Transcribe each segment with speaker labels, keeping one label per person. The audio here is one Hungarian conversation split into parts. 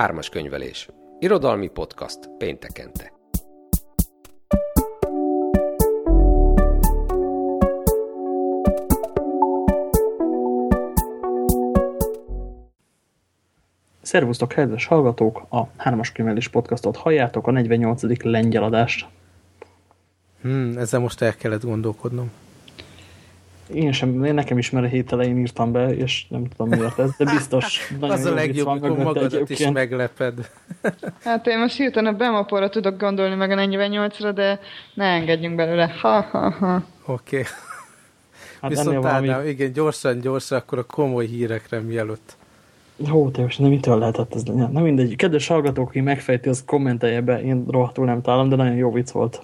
Speaker 1: Ármas könyvelés. Irodalmi podcast péntekente.
Speaker 2: Szervusztok, kedves hallgatók! A Hármas könyvelés podcastot halljátok, a 48. lengyel adást.
Speaker 3: Hmm, ezzel most el kellett gondolkodnom.
Speaker 2: Én sem, én nekem is, mert a hét elején írtam be, és nem tudom miért ez, de biztos
Speaker 3: Az a legjobb, amikor magadat egyébként. is megleped.
Speaker 4: Hát én most hirtelen a bemapóra tudok gondolni meg a 48-ra, de ne engedjünk belőle. Ha, ha, ha.
Speaker 3: Oké. Okay. Hát Viszont valami... Igen, gyorsan, gyorsan, akkor a komoly hírekre mielőtt.
Speaker 2: Ó, tényleg, nem mitől lehetett ez lenni. Nem mindegy. Kedves hallgatók, aki megfejti, az kommentelje be. Én rohadtul nem találom, de nagyon jó vicc volt.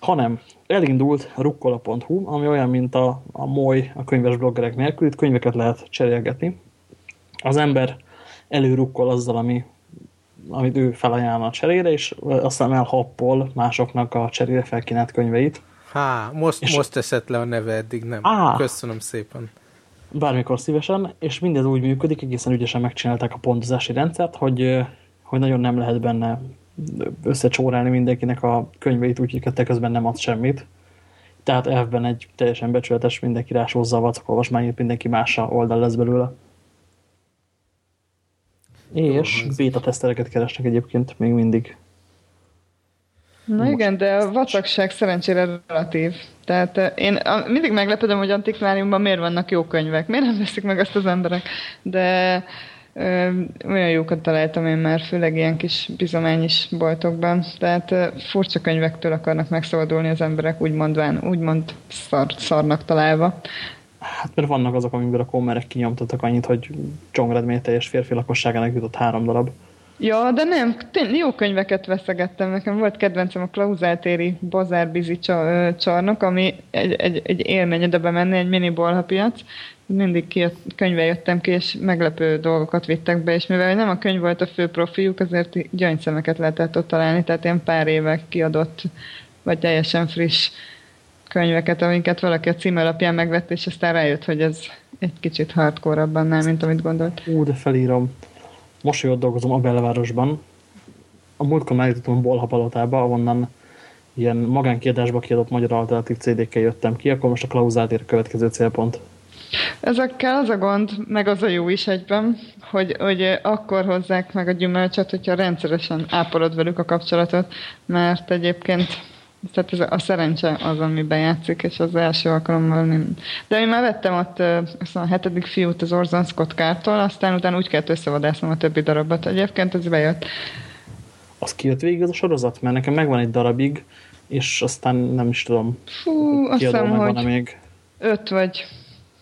Speaker 2: Hanem elindult a rukkola.hu, ami olyan, mint a, a moly a könyves bloggerek nélkül, itt könyveket lehet cserélgetni. Az ember előrukkol azzal, ami, amit ő felajánl a cserére, és aztán elhappol másoknak a cserére felkínált könyveit.
Speaker 3: Há, most, és most esett le a neve, eddig nem. Á, Köszönöm szépen.
Speaker 2: Bármikor szívesen, és mindez úgy működik, egészen ügyesen megcsinálták a pontozási rendszert, hogy, hogy nagyon nem lehet benne összecsórálni mindenkinek a könyveit, úgyhogy hogy közben nem ad semmit. Tehát elvben egy teljesen becsületes, mindenki rásózza a vacak olvasmányét, mindenki mása oldal lesz belőle. És beta tesztereket keresnek egyébként még mindig.
Speaker 4: Na Most igen, de a vacakság szerencsére relatív. Tehát eh, én mindig meglepedem, hogy antikváriumban miért vannak jó könyvek. Miért nem veszik meg azt az emberek? De olyan jókat találtam én már, főleg ilyen kis bizományis boltokban. Tehát furcsa könyvektől akarnak megszabadulni az emberek, úgy úgymond szar, szarnak találva.
Speaker 2: Hát mert vannak azok, amikből a kommerek kinyomtattak annyit, hogy Csongrád teljes férfi lakosságának jutott három darab.
Speaker 4: Ja, de nem, tény, jó könyveket veszegettem. Nekem volt kedvencem a Klauzáltéri Bazárbizi csarnok, ami egy, egy, egy élmény oda bemenni, egy mini bolhapiac, mindig ki könyve jöttem ki, és meglepő dolgokat vittek be, és mivel nem a könyv volt a fő profiuk, azért gyöngyszemeket lehetett ott találni, tehát ilyen pár éve kiadott, vagy teljesen friss könyveket, amiket valaki a cím alapján megvett, és aztán rájött, hogy ez egy kicsit hardcore annál, mint amit gondolt.
Speaker 2: Ú, felírom. Most, hogy ott dolgozom a belvárosban, a múltkor megjutottam a Bolhapalotába, ahonnan ilyen magánkiadásba kiadott magyar alternatív CD-kkel jöttem ki, akkor most a klauzát ér a következő célpont.
Speaker 4: Ezekkel az a gond, meg az a jó is egyben, hogy, hogy akkor hozzák meg a gyümölcsöt, hogyha rendszeresen ápolod velük a kapcsolatot, mert egyébként tehát ez a szerencse az, ami bejátszik, és az első alkalommal nem. De én már vettem ott azt a hetedik fiút az Orson Scott Kártól, aztán utána úgy kellett összevadásznom a többi darabot. Egyébként ez bejött.
Speaker 2: Az kijött végig az a sorozat? Mert nekem megvan egy darabig, és aztán nem is tudom.
Speaker 4: Fú, azt hiszem, hogy még. öt vagy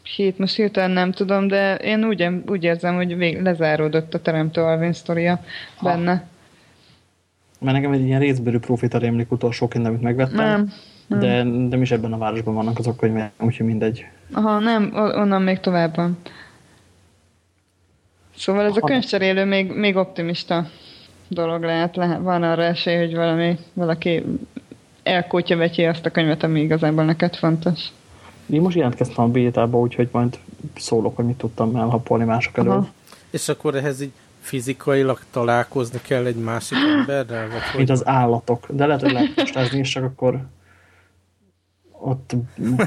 Speaker 4: hét, most hirtelen nem tudom, de én úgy, úgy érzem, hogy vég, lezáródott a Teremtő Alvin sztoria ha.
Speaker 2: Mert nekem egy ilyen részbőrű profita rémlik utolsóként, amit megvettem. Nem. nem. De nem is ebben a városban vannak azok könyvek, úgyhogy mindegy.
Speaker 4: Aha, nem, onnan még tovább van. Szóval ez a könyvcserélő még, még optimista dolog lehet. lehet. Van arra esély, hogy valami, valaki elkótya vetjé azt a könyvet, ami igazából neked fontos.
Speaker 2: Én most jelentkeztem a bétába, úgyhogy majd szólok, hogy mit tudtam elhapolni mások elől. Aha.
Speaker 3: És akkor ehhez így fizikailag találkozni kell egy másik emberrel? Vagy
Speaker 2: Mint az állatok. De lehet, hogy lehet postázni, és csak akkor ott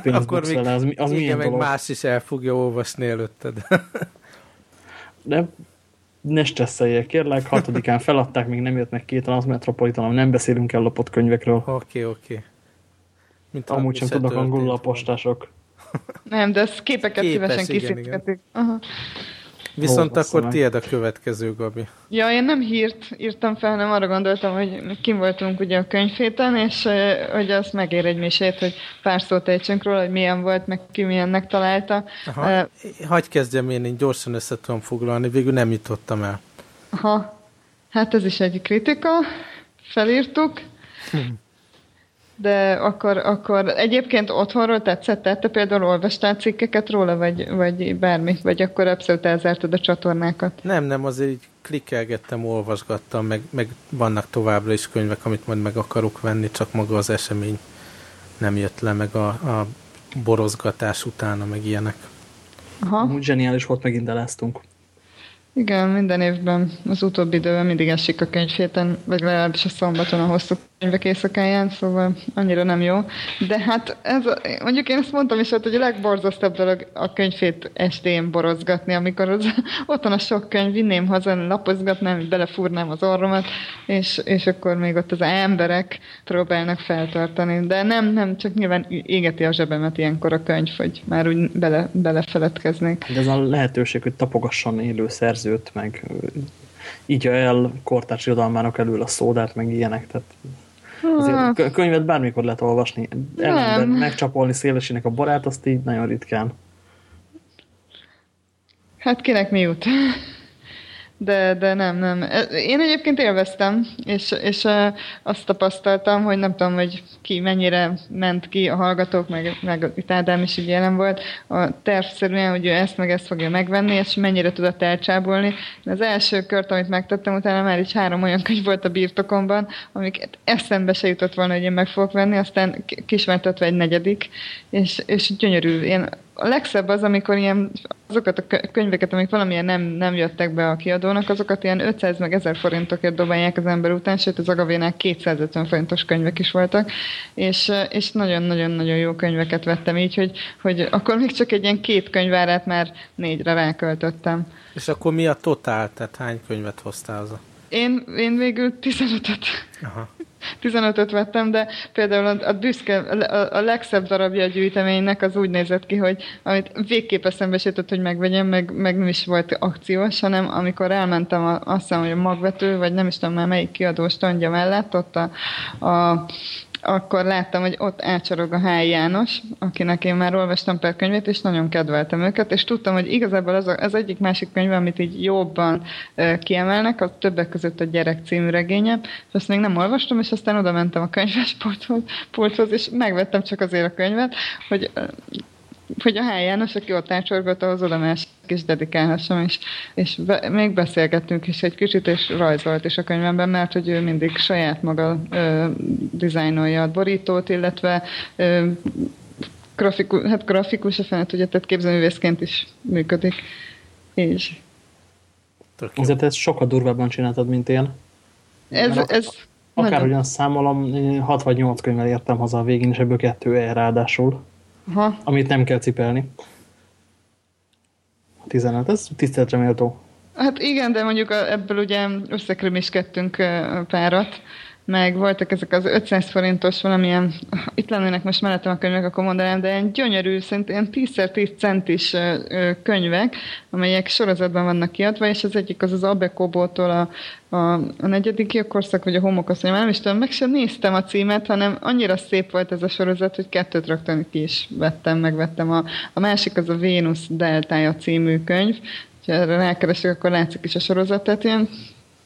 Speaker 3: akkor még, vele. Az, az igen, meg dolog? más is el fogja olvasni előtted.
Speaker 2: De ne stresszeljél, kérlek, hatodikán feladták, még nem jött meg két az Metropolitan, nem beszélünk el lopott könyvekről.
Speaker 3: Oké, okay, oké. Okay.
Speaker 2: Mint Amúgy sem tudnak angolul a postások.
Speaker 4: Nem, de ezt képeket Képes, szívesen készíthetik.
Speaker 3: Viszont Ó, akkor tiéd a következő, Gabi.
Speaker 4: Ja, én nem hírt írtam fel, hanem arra gondoltam, hogy kim voltunk ugye a könyvhéten, és hogy az megér egy misét, hogy pár szót ejtsünk róla, hogy milyen volt, meg ki milyennek találta.
Speaker 3: Aha. Uh, Hagy kezdjem én, én gyorsan össze tudom foglalni, végül nem jutottam el.
Speaker 4: Aha, hát ez is egy kritika, felírtuk. Hm de akkor, akkor egyébként otthonról tetszett? Tehát te például olvastál cikkeket róla, vagy, vagy bármi? Vagy akkor abszolút elzártad a csatornákat?
Speaker 3: Nem, nem, azért így klikkelgettem, olvasgattam, meg, meg vannak továbbra is könyvek, amit majd meg akarok venni, csak maga az esemény nem jött le, meg a, a borozgatás utána, meg ilyenek.
Speaker 2: Aha. Úgy zseniális volt, megint eláztunk.
Speaker 4: Igen, minden évben az utóbbi időben mindig esik a könyvhéten, vagy legalábbis a szombaton a hosszú könyvek éjszakáján, szóval annyira nem jó. De hát ez, a, mondjuk én ezt mondtam is, hogy a legborzasztóbb dolog a könyvét estén borozgatni, amikor az, ott a sok könyv, vinném haza, lapozgatnám, belefúrnám az orromat, és, és akkor még ott az emberek próbálnak feltartani. De nem, nem, csak nyilván égeti a zsebemet ilyenkor a könyv, hogy már úgy bele, belefeledkeznék.
Speaker 2: De ez a lehetőség, hogy tapogasson élő szerzőt, meg így el kortárs irodalmának elől a szódát, meg ilyenek, tehát Azért könyvet bármikor lehet olvasni. Ellenben megcsapolni szélesinek a barát, azt így nagyon ritkán.
Speaker 4: Hát kinek mi jut? De, de nem, nem. Én egyébként élveztem, és, és azt tapasztaltam, hogy nem tudom, hogy ki mennyire ment ki a hallgatók, meg, meg itt Ádám is így jelen volt, a tervszerűen, hogy ő ezt meg ezt fogja megvenni, és mennyire tudott elcsábolni. Az első kört, amit megtettem, utána már így három olyan könyv volt a birtokomban, amiket eszembe se jutott volna, hogy én meg fogok venni, aztán kismertetve egy negyedik, és, és gyönyörű. Én a legszebb az, amikor ilyen azokat a könyveket, amik valamilyen nem, nem jöttek be a kiadónak, azokat ilyen 500 meg 1000 forintokért dobálják az ember után, sőt az Agavénák 250 forintos könyvek is voltak, és, és nagyon-nagyon-nagyon jó könyveket vettem így, hogy, hogy akkor még csak egy ilyen két könyvárát már négyre ráköltöttem.
Speaker 3: És akkor mi a totál, tehát hány könyvet hoztál az.
Speaker 4: Én, én végül 15-öt. Aha. 15-öt vettem, de például a, a büszke, a, a legszebb darabja a gyűjteménynek az úgy nézett ki, hogy amit végképp eszembe jutott, hogy megvegyem, meg, meg nem is volt akciós, hanem amikor elmentem a, azt hiszem, hogy a magvető, vagy nem is tudom már melyik kiadó standja mellett, ott a, a akkor láttam, hogy ott ácsorog a Hály János, akinek én már olvastam per könyvét, és nagyon kedveltem őket, és tudtam, hogy igazából az, a, az egyik másik könyv, amit így jobban uh, kiemelnek, az többek között a Gyerek című regénye, és azt még nem olvastam, és aztán oda mentem a könyvespolthoz, polthoz, és megvettem csak azért a könyvet, hogy uh, hogy a Hály János, aki ott ácsorgott, ahhoz oda másik is dedikálhassam, és, és be, még beszélgettünk is egy kicsit, és rajzolt is a könyvemben, mert hogy ő mindig saját maga ö, dizájnolja a borítót, illetve ö, grafikus, hát grafikus, a fenet, ugye, tehát képzőművészként is működik. És...
Speaker 2: Azért ezt sokkal durvábban csináltad, mint én.
Speaker 4: Ez, ez
Speaker 2: Akár ugyan számolom, 6 vagy 8 könyvvel értem haza a végén, és ebből kettő el ráadásul. Aha. Amit nem kell cipelni. 15, ez tiszteletre méltó.
Speaker 4: Hát igen, de mondjuk ebből ugye összekrimiskedtünk párat, meg voltak ezek az 500 forintos valamilyen, itt lennének most mellettem a könyvek, akkor mondanám, de ilyen gyönyörű, szerintem 10x10 centis könyvek, amelyek sorozatban vannak kiadva, és az egyik az az Abekobótól a, a, a negyedik korszak, vagy a homokasszony, nem is tudom, meg sem néztem a címet, hanem annyira szép volt ez a sorozat, hogy kettőt rögtön ki is vettem, megvettem. A, a másik az a Vénusz Deltája című könyv, ha erre rákeresek, akkor látszik is a sorozat, tehát ilyen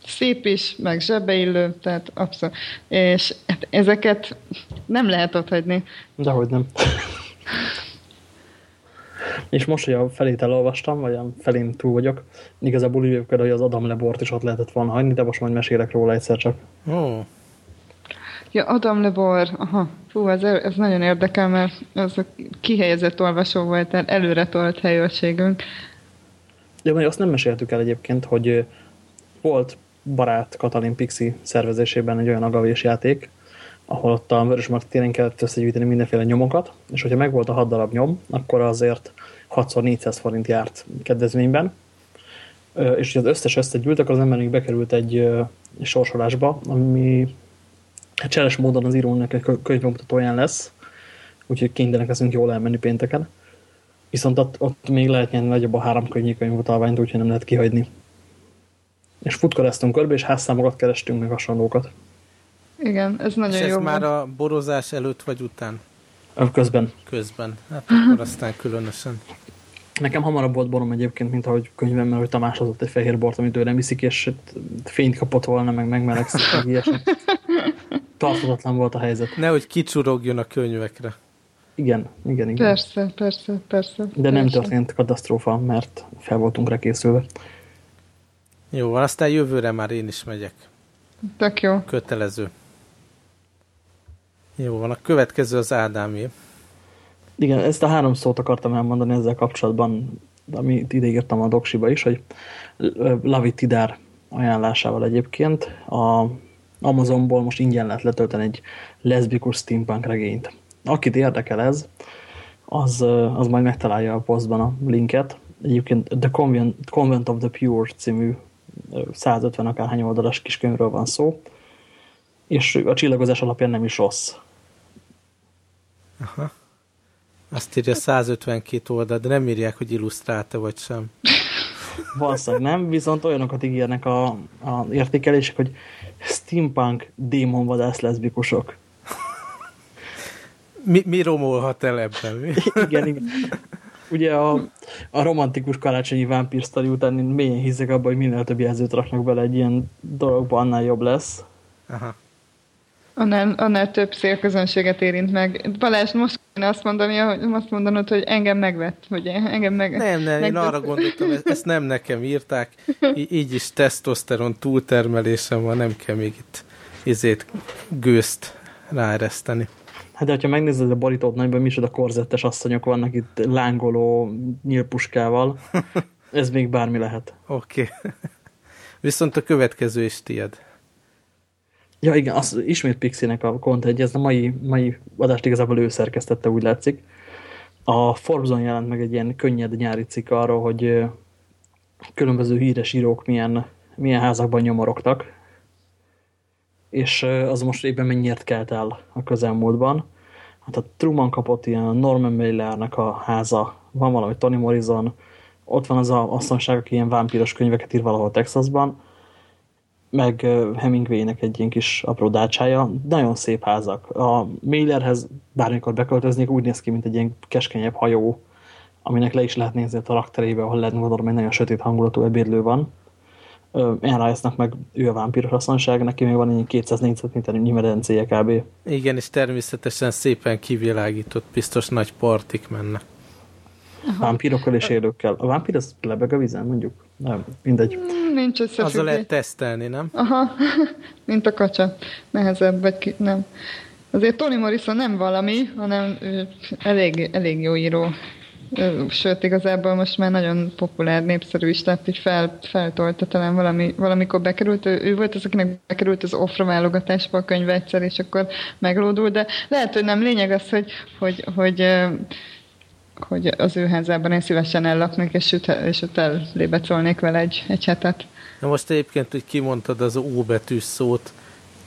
Speaker 4: szép is, meg zsebeillő, tehát abszolút. És hát ezeket nem lehet ott hagyni.
Speaker 2: Dehogy nem. És most, hogy a felét elolvastam, vagy a felén túl vagyok, igazából úgy vagyok, hogy az Adam Lebort is ott lehetett volna hagyni, de most majd mesélek róla egyszer csak. Oh.
Speaker 4: Ja, Adam Lebor, aha. Fú, ez, ez nagyon érdekel, mert az a kihelyezett olvasó volt, tehát előre tolt helyőrségünk.
Speaker 2: Ja, mert azt nem meséltük el egyébként, hogy volt barát Katalin Pixi szervezésében egy olyan agavés játék, ahol ott a Vörösmarty téren kellett összegyűjteni mindenféle nyomokat, és hogyha megvolt a hat darab nyom, akkor azért 6x400 forint járt kedvezményben, és hogy az összes összegyűlt, akkor az embernek bekerült egy sorsolásba, ami hát cseles módon az írónak egy könyvmutatóján lesz, úgyhogy kénytelenek leszünk jól elmenni pénteken. Viszont ott, ott még lehet nyerni nagyobb a három könyvi könyvutalványt, úgyhogy nem lehet kihagyni. És futkoráztunk körbe, és házszámokat kerestünk meg hasonlókat.
Speaker 4: Igen, ez nagyon
Speaker 3: és
Speaker 4: jó.
Speaker 3: ez már a borozás előtt vagy után?
Speaker 2: Közben.
Speaker 3: Közben. Hát akkor aztán különösen.
Speaker 2: Nekem hamarabb volt borom egyébként, mint ahogy könyvemmel, hogy Tamás hozott egy fehér bort, amit ő nem iszik, és fényt kapott volna, meg megmelegszik, meg ilyesmi. Tartatatlan volt a helyzet.
Speaker 3: Nehogy kicsurogjon a könyvekre.
Speaker 2: Igen, igen, igen.
Speaker 4: Persze, persze, persze.
Speaker 2: De nem történt katasztrófa, mert fel voltunk rá készülve.
Speaker 3: Jó, van, aztán jövőre már én is megyek.
Speaker 4: Tök jó.
Speaker 3: Kötelező. Jó van, a következő az Ádámé.
Speaker 2: Igen, ezt a három szót akartam elmondani ezzel kapcsolatban. amit ideírtam a doksiba is, hogy Lavi Tidár ajánlásával egyébként a Amazonból most ingyen lehet letölteni egy leszbikus steampunk regényt. Akit érdekel ez, az, az majd megtalálja a posztban a linket. Egyébként The Convent, Convent of the Pure című 150 akárhány oldalas kiskönyvről van szó, és a csillagozás alapján nem is rossz.
Speaker 3: Aha. Azt írja 152 oldal, de nem írják, hogy illusztrálta vagy sem.
Speaker 2: Valószínűleg nem, viszont olyanokat ígérnek a, a értékelések, hogy steampunk démonvadász leszbikusok.
Speaker 3: Mi, mi romolhat el ebben?
Speaker 2: Igen, igen. Ugye a, a romantikus karácsonyi vámpírsztori után én mélyen hiszek abban, hogy minél több jelzőt raknak bele egy ilyen dologba, annál jobb lesz. Aha.
Speaker 4: Annál, annál több szélközönséget érint meg. Balázs, most kéne azt mondani, hogy azt mondanod, hogy engem megvett, hogy engem meg...
Speaker 3: Nem, nem, én arra gondoltam, ezt nem nekem írták, így is tesztoszteron túltermelésem van, nem kell még itt izét, gőzt ráereszteni.
Speaker 2: Hát de ha megnézed a borítót nagyban, micsoda korzettes asszonyok vannak itt lángoló nyílpuskával, ez még bármi lehet.
Speaker 3: Oké. Okay. Viszont a következő is tied.
Speaker 2: Ja igen, az ismét Pixinek a egy, ez a mai, mai adást igazából ő szerkesztette, úgy látszik. A Forbes-on jelent meg egy ilyen könnyed nyári cikk arról, hogy különböző híres írók milyen, milyen házakban nyomorogtak, és az most éppen mennyiért kelt el a közelmúltban. Hát a Truman kapott ilyen Norman Mailernek a háza, van valami Tony Morrison, ott van az a asszonság, aki ilyen vámpíros könyveket ír valahol Texasban, meg Hemingway-nek egy ilyen kis apró dácsája, nagyon szép házak. A Mailerhez bármikor beköltöznék, úgy néz ki, mint egy ilyen keskenyebb hajó, aminek le is lehet nézni a karakterébe, ahol lehet gondolom, hogy nagyon sötét hangulatú ebédlő van. Anne rice meg ő a vámpíros asszonság, neki még van egy 200 négyzetméternyi medencéje kb.
Speaker 3: Igen, és természetesen szépen kivilágított, biztos nagy partik mennek.
Speaker 2: Aha. Vámpírokkal és élőkkel. A vámpír az lebeg a vízen, mondjuk? Nem, mindegy.
Speaker 4: Mm, nincs összefüggés.
Speaker 3: Azzal lehet tesztelni, nem?
Speaker 4: Aha, mint a kacsa. Nehezebb, vagy ki, nem. Azért Toni Morrison nem valami, hanem elég, elég jó író. Sőt, igazából most már nagyon populár, népszerű is, tehát így fel, feltolta talán valami, valamikor bekerült, ő, ő volt az, akinek bekerült az offra válogatásba a könyv egyszer, és akkor meglódult, de lehet, hogy nem lényeg az, hogy, hogy, hogy hogy az ő házában én szívesen ellaknék, és, üt, és ott elébecolnék vele egy, egy hetet.
Speaker 3: Na most egyébként, hogy kimondtad az O betűs szót,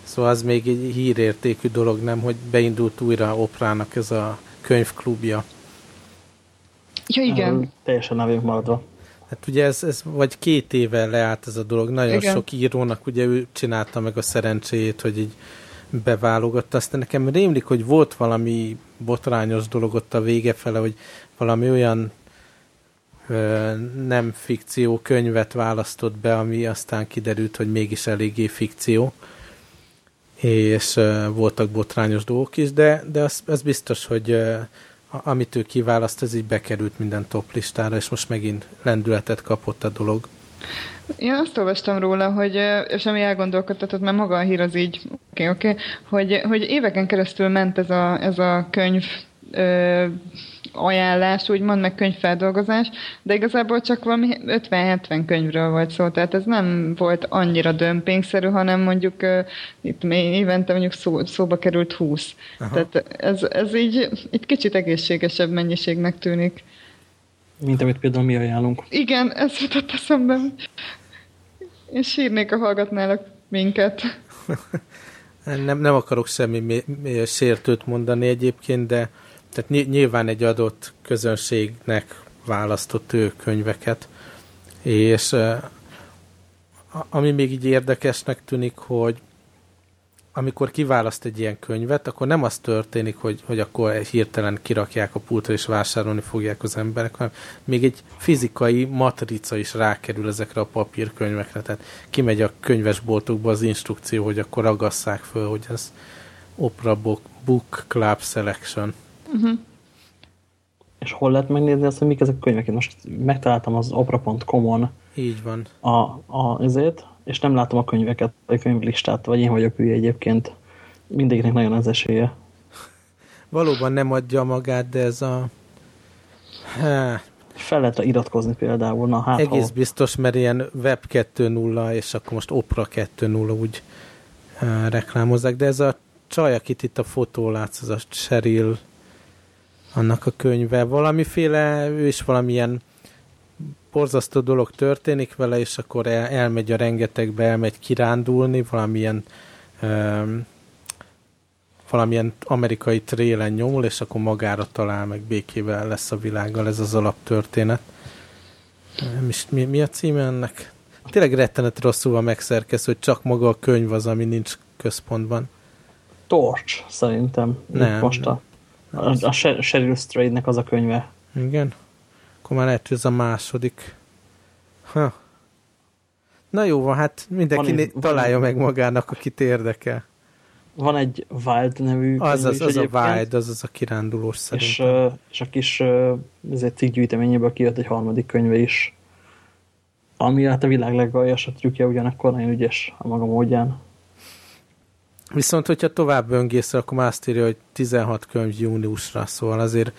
Speaker 3: szóval az még egy hírértékű dolog, nem, hogy beindult újra Oprának ez a könyvklubja.
Speaker 4: Ja, igen. Uh,
Speaker 2: teljesen nevünk maradva.
Speaker 3: Hát ugye ez, ez vagy két éve leállt ez a dolog. Nagyon igen. sok írónak ugye ő csinálta meg a szerencséjét, hogy így beválogatta. Aztán nekem rémlik, hogy volt valami botrányos dolog ott a vége fele, hogy valami olyan ö, nem fikció könyvet választott be, ami aztán kiderült, hogy mégis eléggé fikció, és ö, voltak botrányos dolgok is, de, de az, az biztos, hogy ö, amit ő kiválaszt, ez így bekerült minden top listára, és most megint lendületet kapott a dolog.
Speaker 4: Én azt olvastam róla, hogy, és ami elgondolkodtatott, mert maga a hír az így, oké, okay, oké, okay, hogy, hogy éveken keresztül ment ez a, ez a könyv ö, ajánlás, úgymond, meg könyvfeldolgozás, de igazából csak valami 50-70 könyvről volt szó, tehát ez nem volt annyira dömpingszerű, hanem mondjuk uh, itt még évente mondjuk szó, szóba került 20. Aha. Tehát ez, ez így egy kicsit egészségesebb mennyiségnek tűnik.
Speaker 2: Mint amit például mi ajánlunk.
Speaker 4: Igen, ez jutott eszembe. Én sírnék, ha hallgatnálak minket.
Speaker 3: nem, nem akarok semmi sértőt mondani egyébként, de tehát nyilván egy adott közönségnek választott ő könyveket, és ami még így érdekesnek tűnik, hogy amikor kiválaszt egy ilyen könyvet, akkor nem az történik, hogy, hogy akkor hirtelen kirakják a pultra és vásárolni fogják az emberek, hanem még egy fizikai matrica is rákerül ezekre a papírkönyvekre. Tehát kimegy a könyvesboltokba az instrukció, hogy akkor ragasszák föl, hogy ez Opera Book, Book Club Selection. Uh-huh.
Speaker 2: És hol lehet megnézni azt, hogy mik ezek a könyvek? Én most megtaláltam az opera.com-on
Speaker 3: így van.
Speaker 2: A, a, ezért, és nem látom a könyveket, a könyvlistát, vagy én vagyok hülye egyébként. Mindegyiknek nagyon az esélye.
Speaker 3: Valóban nem adja magát, de ez a... Há,
Speaker 2: Fel lehet iratkozni például. Na, hát,
Speaker 3: Egész
Speaker 2: ha...
Speaker 3: biztos, mert ilyen Web 2.0 és akkor most Opera 2.0 úgy uh, reklámozzák, de ez a csaj, akit itt a fotó látsz, az a Cheryl annak a könyve. Valamiféle, ő is valamilyen borzasztó dolog történik vele, és akkor el, elmegy a rengetegbe, elmegy kirándulni, valamilyen um, valamilyen amerikai trélen nyomul, és akkor magára talál, meg békével lesz a világgal, ez az alaptörténet. Mi, mi a címe ennek? Tényleg rettenet rosszul van megszerkesztő, hogy csak maga a könyv az, ami nincs központban.
Speaker 2: Torch, szerintem.
Speaker 3: Nem.
Speaker 2: Most a, a, a Sheryl Strayednek az a könyve.
Speaker 3: Igen? Akkor már lehet, hogy ez a második. Ha. Na jó van, hát mindenki van, né- találja van, meg magának, akit érdekel.
Speaker 2: Van egy Wild nevű
Speaker 3: Az az, az a Wild, az az a kirándulós
Speaker 2: szerintem. És, és a kis ez egy cikkgyűjteményéből kijött egy harmadik könyve is. Ami hát a világ legaljasabb trükkje, ugyanakkor nagyon ügyes a maga módján.
Speaker 3: Viszont, hogyha tovább öngész, akkor már azt írja, hogy 16 könyv júniusra, szóval azért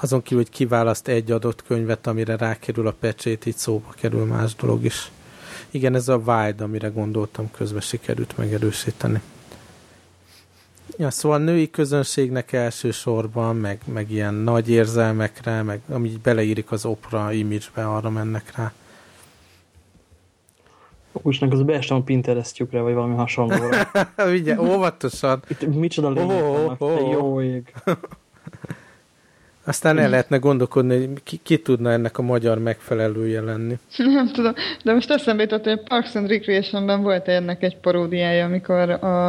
Speaker 3: azon kívül, hogy kiválaszt egy adott könyvet, amire rákerül a pecsét, így szóba kerül más dolog is. Igen, ez a Wild, amire gondoltam, közben sikerült megerősíteni. Ja, szóval a női közönségnek elsősorban, meg, meg ilyen nagy érzelmekre, meg ami beleírik az opera image-be, arra mennek rá.
Speaker 2: Úgynak az beestem a Pinterestjükre, vagy valami hasonlóra.
Speaker 3: Ugye, óvatosan.
Speaker 2: Itt micsoda lények oh, vannak, oh, oh. jó ég.
Speaker 3: Aztán el lehetne gondolkodni, hogy ki, ki tudna ennek a magyar megfelelője lenni.
Speaker 4: Nem tudom, de most eszembe jutott, hogy a Parks and Recreation-ben volt ennek egy paródiája, amikor a,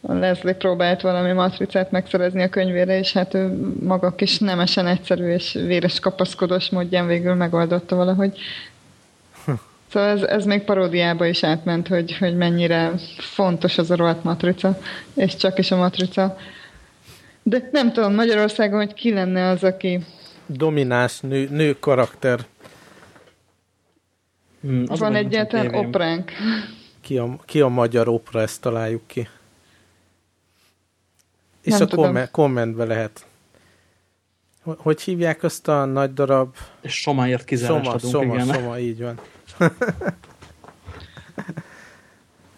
Speaker 4: a Leslie próbált valami matricát megszerezni a könyvére, és hát ő maga kis nemesen egyszerű és véres kapaszkodós módján végül megoldotta valahogy. Szóval ez, ez még paródiába is átment, hogy, hogy mennyire fontos az a rohadt matrica, és csak is a matrica. De nem tudom Magyarországon, hogy ki lenne az, aki...
Speaker 3: Domináns nő, nő karakter.
Speaker 4: Hmm, Van egyáltalán opránk.
Speaker 3: Ki a, ki a magyar opera, ezt találjuk ki. És nem a komment, kommentbe lehet. Hogy hívják azt a nagy darab?
Speaker 2: És Somáért kizárást
Speaker 3: Soma,
Speaker 2: adunk,
Speaker 3: Soma,
Speaker 2: igen.
Speaker 3: Soma, így van.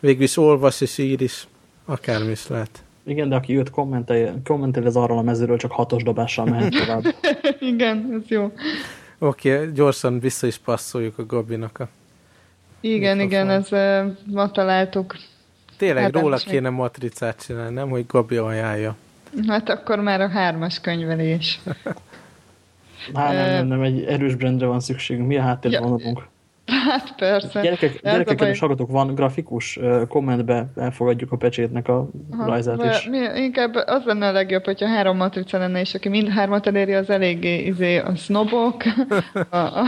Speaker 3: Végülis olvas és ír is, akármi is lehet.
Speaker 2: Igen, de aki jött kommentel, kommentel az arról a mezőről, csak hatos dobással mehet tovább.
Speaker 4: Igen, ez jó.
Speaker 3: Oké, okay, gyorsan vissza is passzoljuk a Gabinak a
Speaker 4: Igen, mikrofon. igen, ez uh, ma találtuk.
Speaker 3: Tényleg hát róla kéne még... matricát csinálni, nem, hogy Gabi ajánlja.
Speaker 4: Hát akkor már a hármas könyvelés.
Speaker 2: Hát nem, nem, nem, egy erős brandre van szükségünk. Mi a háttérben ja.
Speaker 4: Hát persze.
Speaker 2: Gyerekek, gyerekek kedves hallgatók, van grafikus kommentbe elfogadjuk a pecsétnek a Aha, rajzát is.
Speaker 4: Mi, inkább az lenne a legjobb, hogyha három matrica lenne, és aki mind hármat eléri, az eléggé izé, a sznobok, a, a,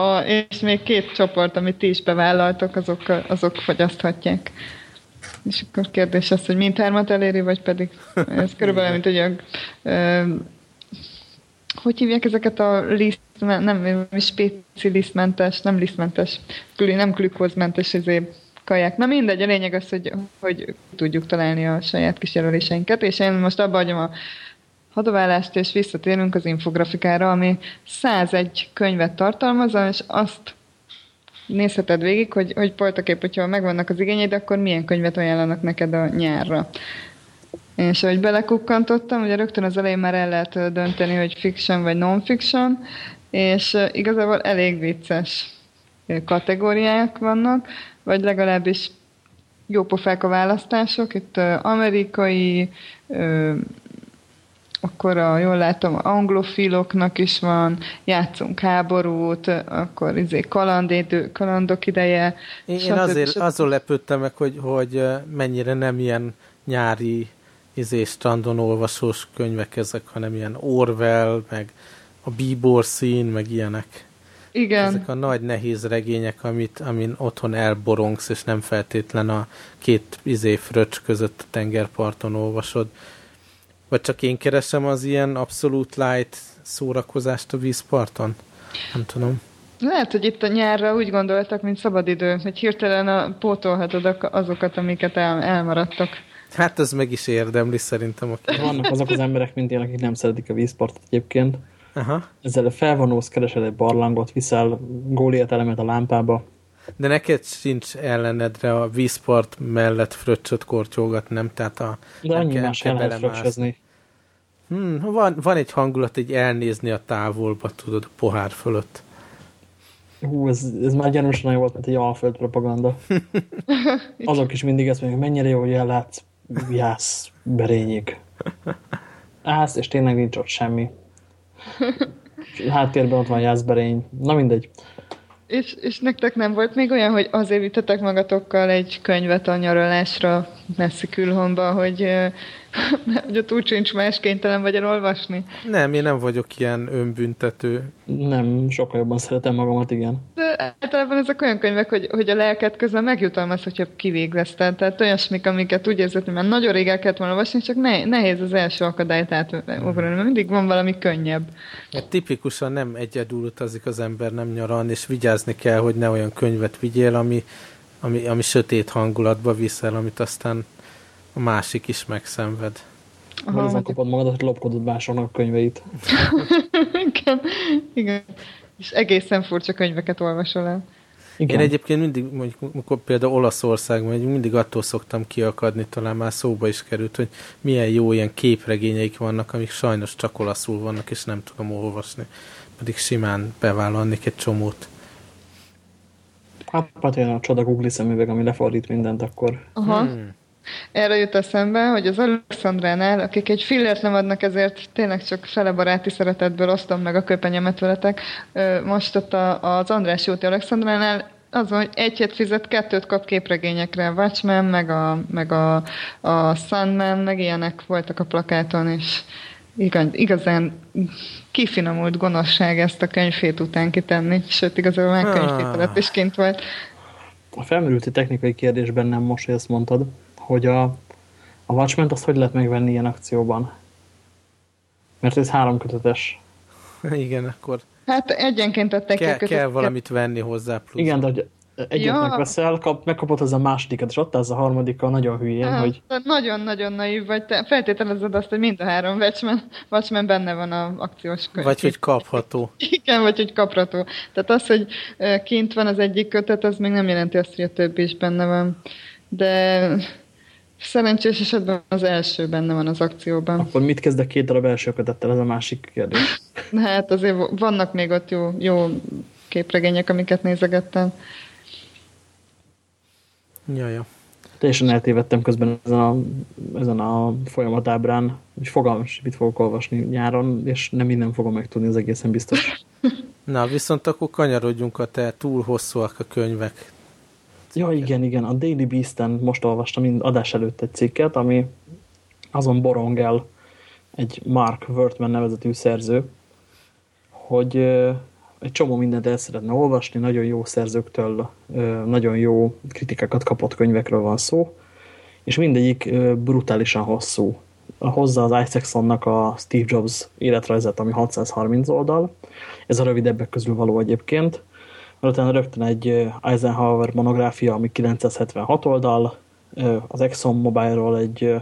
Speaker 4: a, és még két csoport, amit ti is bevállaltok, azok, azok fogyaszthatják. És akkor kérdés az, hogy mindhármat eléri, vagy pedig ez körülbelül, mint hogy a, hogy hívják ezeket a liszt, nem, nem spéci lisztmentes, nem lisztmentes, nem glükózmentes ezért kaják. Na mindegy, a lényeg az, hogy, hogy tudjuk találni a saját kis jelöléseinket, és én most abba hagyom a hadoválást, és visszatérünk az infografikára, ami 101 könyvet tartalmaz, és azt nézheted végig, hogy, hogy voltaképp, hogyha megvannak az igényeid, akkor milyen könyvet ajánlanak neked a nyárra. És ahogy belekukkantottam, ugye rögtön az elején már el lehet dönteni, hogy fiction vagy non-fiction, és igazából elég vicces kategóriák vannak, vagy legalábbis jópofák a választások. Itt amerikai, akkor a, jól látom, anglofiloknak is van, játszunk háborút, akkor izé kalandédő, kalandok ideje.
Speaker 3: Én azért azon lepődtem meg, hogy, hogy mennyire nem ilyen nyári izé strandon olvasós könyvek ezek, hanem ilyen Orwell, meg a bíbor szín, meg ilyenek.
Speaker 4: Igen.
Speaker 3: Ezek a nagy nehéz regények, amit, amin otthon elborongsz, és nem feltétlen a két izé fröccs között a tengerparton olvasod. Vagy csak én keresem az ilyen abszolút light szórakozást a vízparton? Nem tudom.
Speaker 4: Lehet, hogy itt a nyárra úgy gondoltak, mint szabadidő, hogy hirtelen a, pótolhatod azokat, amiket el, elmaradtak.
Speaker 3: Hát ez meg is érdemli szerintem.
Speaker 2: Aki... Vannak azok az emberek, mint én, akik nem szeretik a vízpartot egyébként.
Speaker 3: Aha.
Speaker 2: Ezzel felvonulsz, keresel egy barlangot, viszel góliát elemet a lámpába.
Speaker 3: De neked sincs ellenedre a vízpart mellett fröccsöt kortyolgat, nem? Tehát a,
Speaker 2: De annyi más el lehet fröccsözni.
Speaker 3: Hmm, van, van egy hangulat, egy elnézni a távolba, tudod, a pohár fölött.
Speaker 2: Hú, ez, ez már gyanúsan jó volt, mint egy alföld propaganda. Azok is mindig ezt mondják, mennyire jó, hogy ellátsz jász berényig. Ász, és tényleg nincs ott semmi. Háttérben ott van jászberény. Na mindegy.
Speaker 4: És, és nektek nem volt még olyan, hogy azért vittetek magatokkal egy könyvet a nyaralásra messzi külhomba, hogy, hogy a túlcsincs más kénytelen vagy elolvasni?
Speaker 3: Nem, én nem vagyok ilyen önbüntető.
Speaker 2: Nem, sokkal jobban szeretem magamat, igen.
Speaker 4: De általában ezek olyan könyvek, hogy, hogy a lelket közben megjutalmaz, hogyha kivégzeszted. Tehát olyasmik, amiket úgy érzed, hogy már nagyon rég el kellett volna olvasni, csak ne, nehéz az első akadályt átugrani, mert mindig van valami könnyebb.
Speaker 3: Ja, tipikusan nem egyedül utazik az ember, nem nyaran, és vigyázni kell, hogy ne olyan könyvet vigyél, ami, ami, ami sötét hangulatba viszel, amit aztán a másik is megszenved.
Speaker 2: Aha, azon kapod magadat, hogy lopkodod másoknak a könyveit.
Speaker 4: igen, igen. És egészen furcsa könyveket olvasol el.
Speaker 3: Igen. Én egyébként mindig, mondjuk például Olaszországban mindig attól szoktam kiakadni, talán már szóba is került, hogy milyen jó ilyen képregényeik vannak, amik sajnos csak olaszul vannak, és nem tudom olvasni. Pedig simán bevállalnék egy csomót.
Speaker 2: Hát, hát olyan a csoda Google szemüveg, ami lefordít mindent, akkor...
Speaker 4: Aha. Hmm. Erre jut eszembe, hogy az Alexandránál, akik egy fillert nem adnak, ezért tényleg csak fele baráti szeretetből osztom meg a köpenyemet veletek. Most ott az András úti Alexandránál az, hogy egy hét fizet, kettőt kap képregényekre, a Watchmen, meg a, meg a, a Sandman, meg ilyenek voltak a plakáton, és igaz, igazán kifinomult gonoszság ezt a könyvét után kitenni, sőt igazából már könyvfét is kint volt.
Speaker 2: A felmerült technikai kérdésben nem most, hogy ezt mondtad, hogy a, a Watchmen-t azt hogy lehet megvenni ilyen akcióban? Mert ez három kötetes.
Speaker 3: Igen, akkor...
Speaker 4: Hát egyenként adták
Speaker 3: kell, kell valamit venni hozzá
Speaker 2: plusz. Igen, de hogy egyet ja. megveszel, kap, megkapod az a másodikat, és ott az a harmadikkal nagyon hülyén, ja, hogy...
Speaker 4: Nagyon-nagyon naív vagy, te feltételezed azt, hogy mind a három Watchmen, Watchmen benne van a akciós
Speaker 3: könyv. Vagy hogy kapható.
Speaker 4: Igen, vagy hogy kapható. Tehát az, hogy kint van az egyik kötet, az még nem jelenti azt, hogy a többi is benne van. De Szerencsés esetben az első benne van az akcióban.
Speaker 2: Akkor mit kezdek két darab első kötettel, ez a másik kérdés.
Speaker 4: Hát azért vannak még ott jó, jó képregények, amiket nézegettem.
Speaker 3: Ja, ja.
Speaker 2: Teljesen eltévedtem közben ezen a, ezen a folyamatábrán, hogy fogalmas, is mit fogok olvasni nyáron, és nem minden fogom megtudni, az egészen biztos.
Speaker 3: Na, viszont akkor kanyarodjunk a te túl hosszúak a könyvek
Speaker 2: Ja, igen, igen. A Daily Beast-en most olvastam mind adás előtt egy cikket, ami azon borongel egy Mark Wertman nevezetű szerző, hogy egy csomó mindent el szeretne olvasni, nagyon jó szerzőktől, nagyon jó kritikákat kapott könyvekről van szó, és mindegyik brutálisan hosszú. Hozza az Isaacsonnak a Steve Jobs életrajzát, ami 630 oldal. Ez a rövidebbek közül való egyébként utána rögtön egy Eisenhower monográfia, ami 976 oldal, az Exxon Mobile-ról egy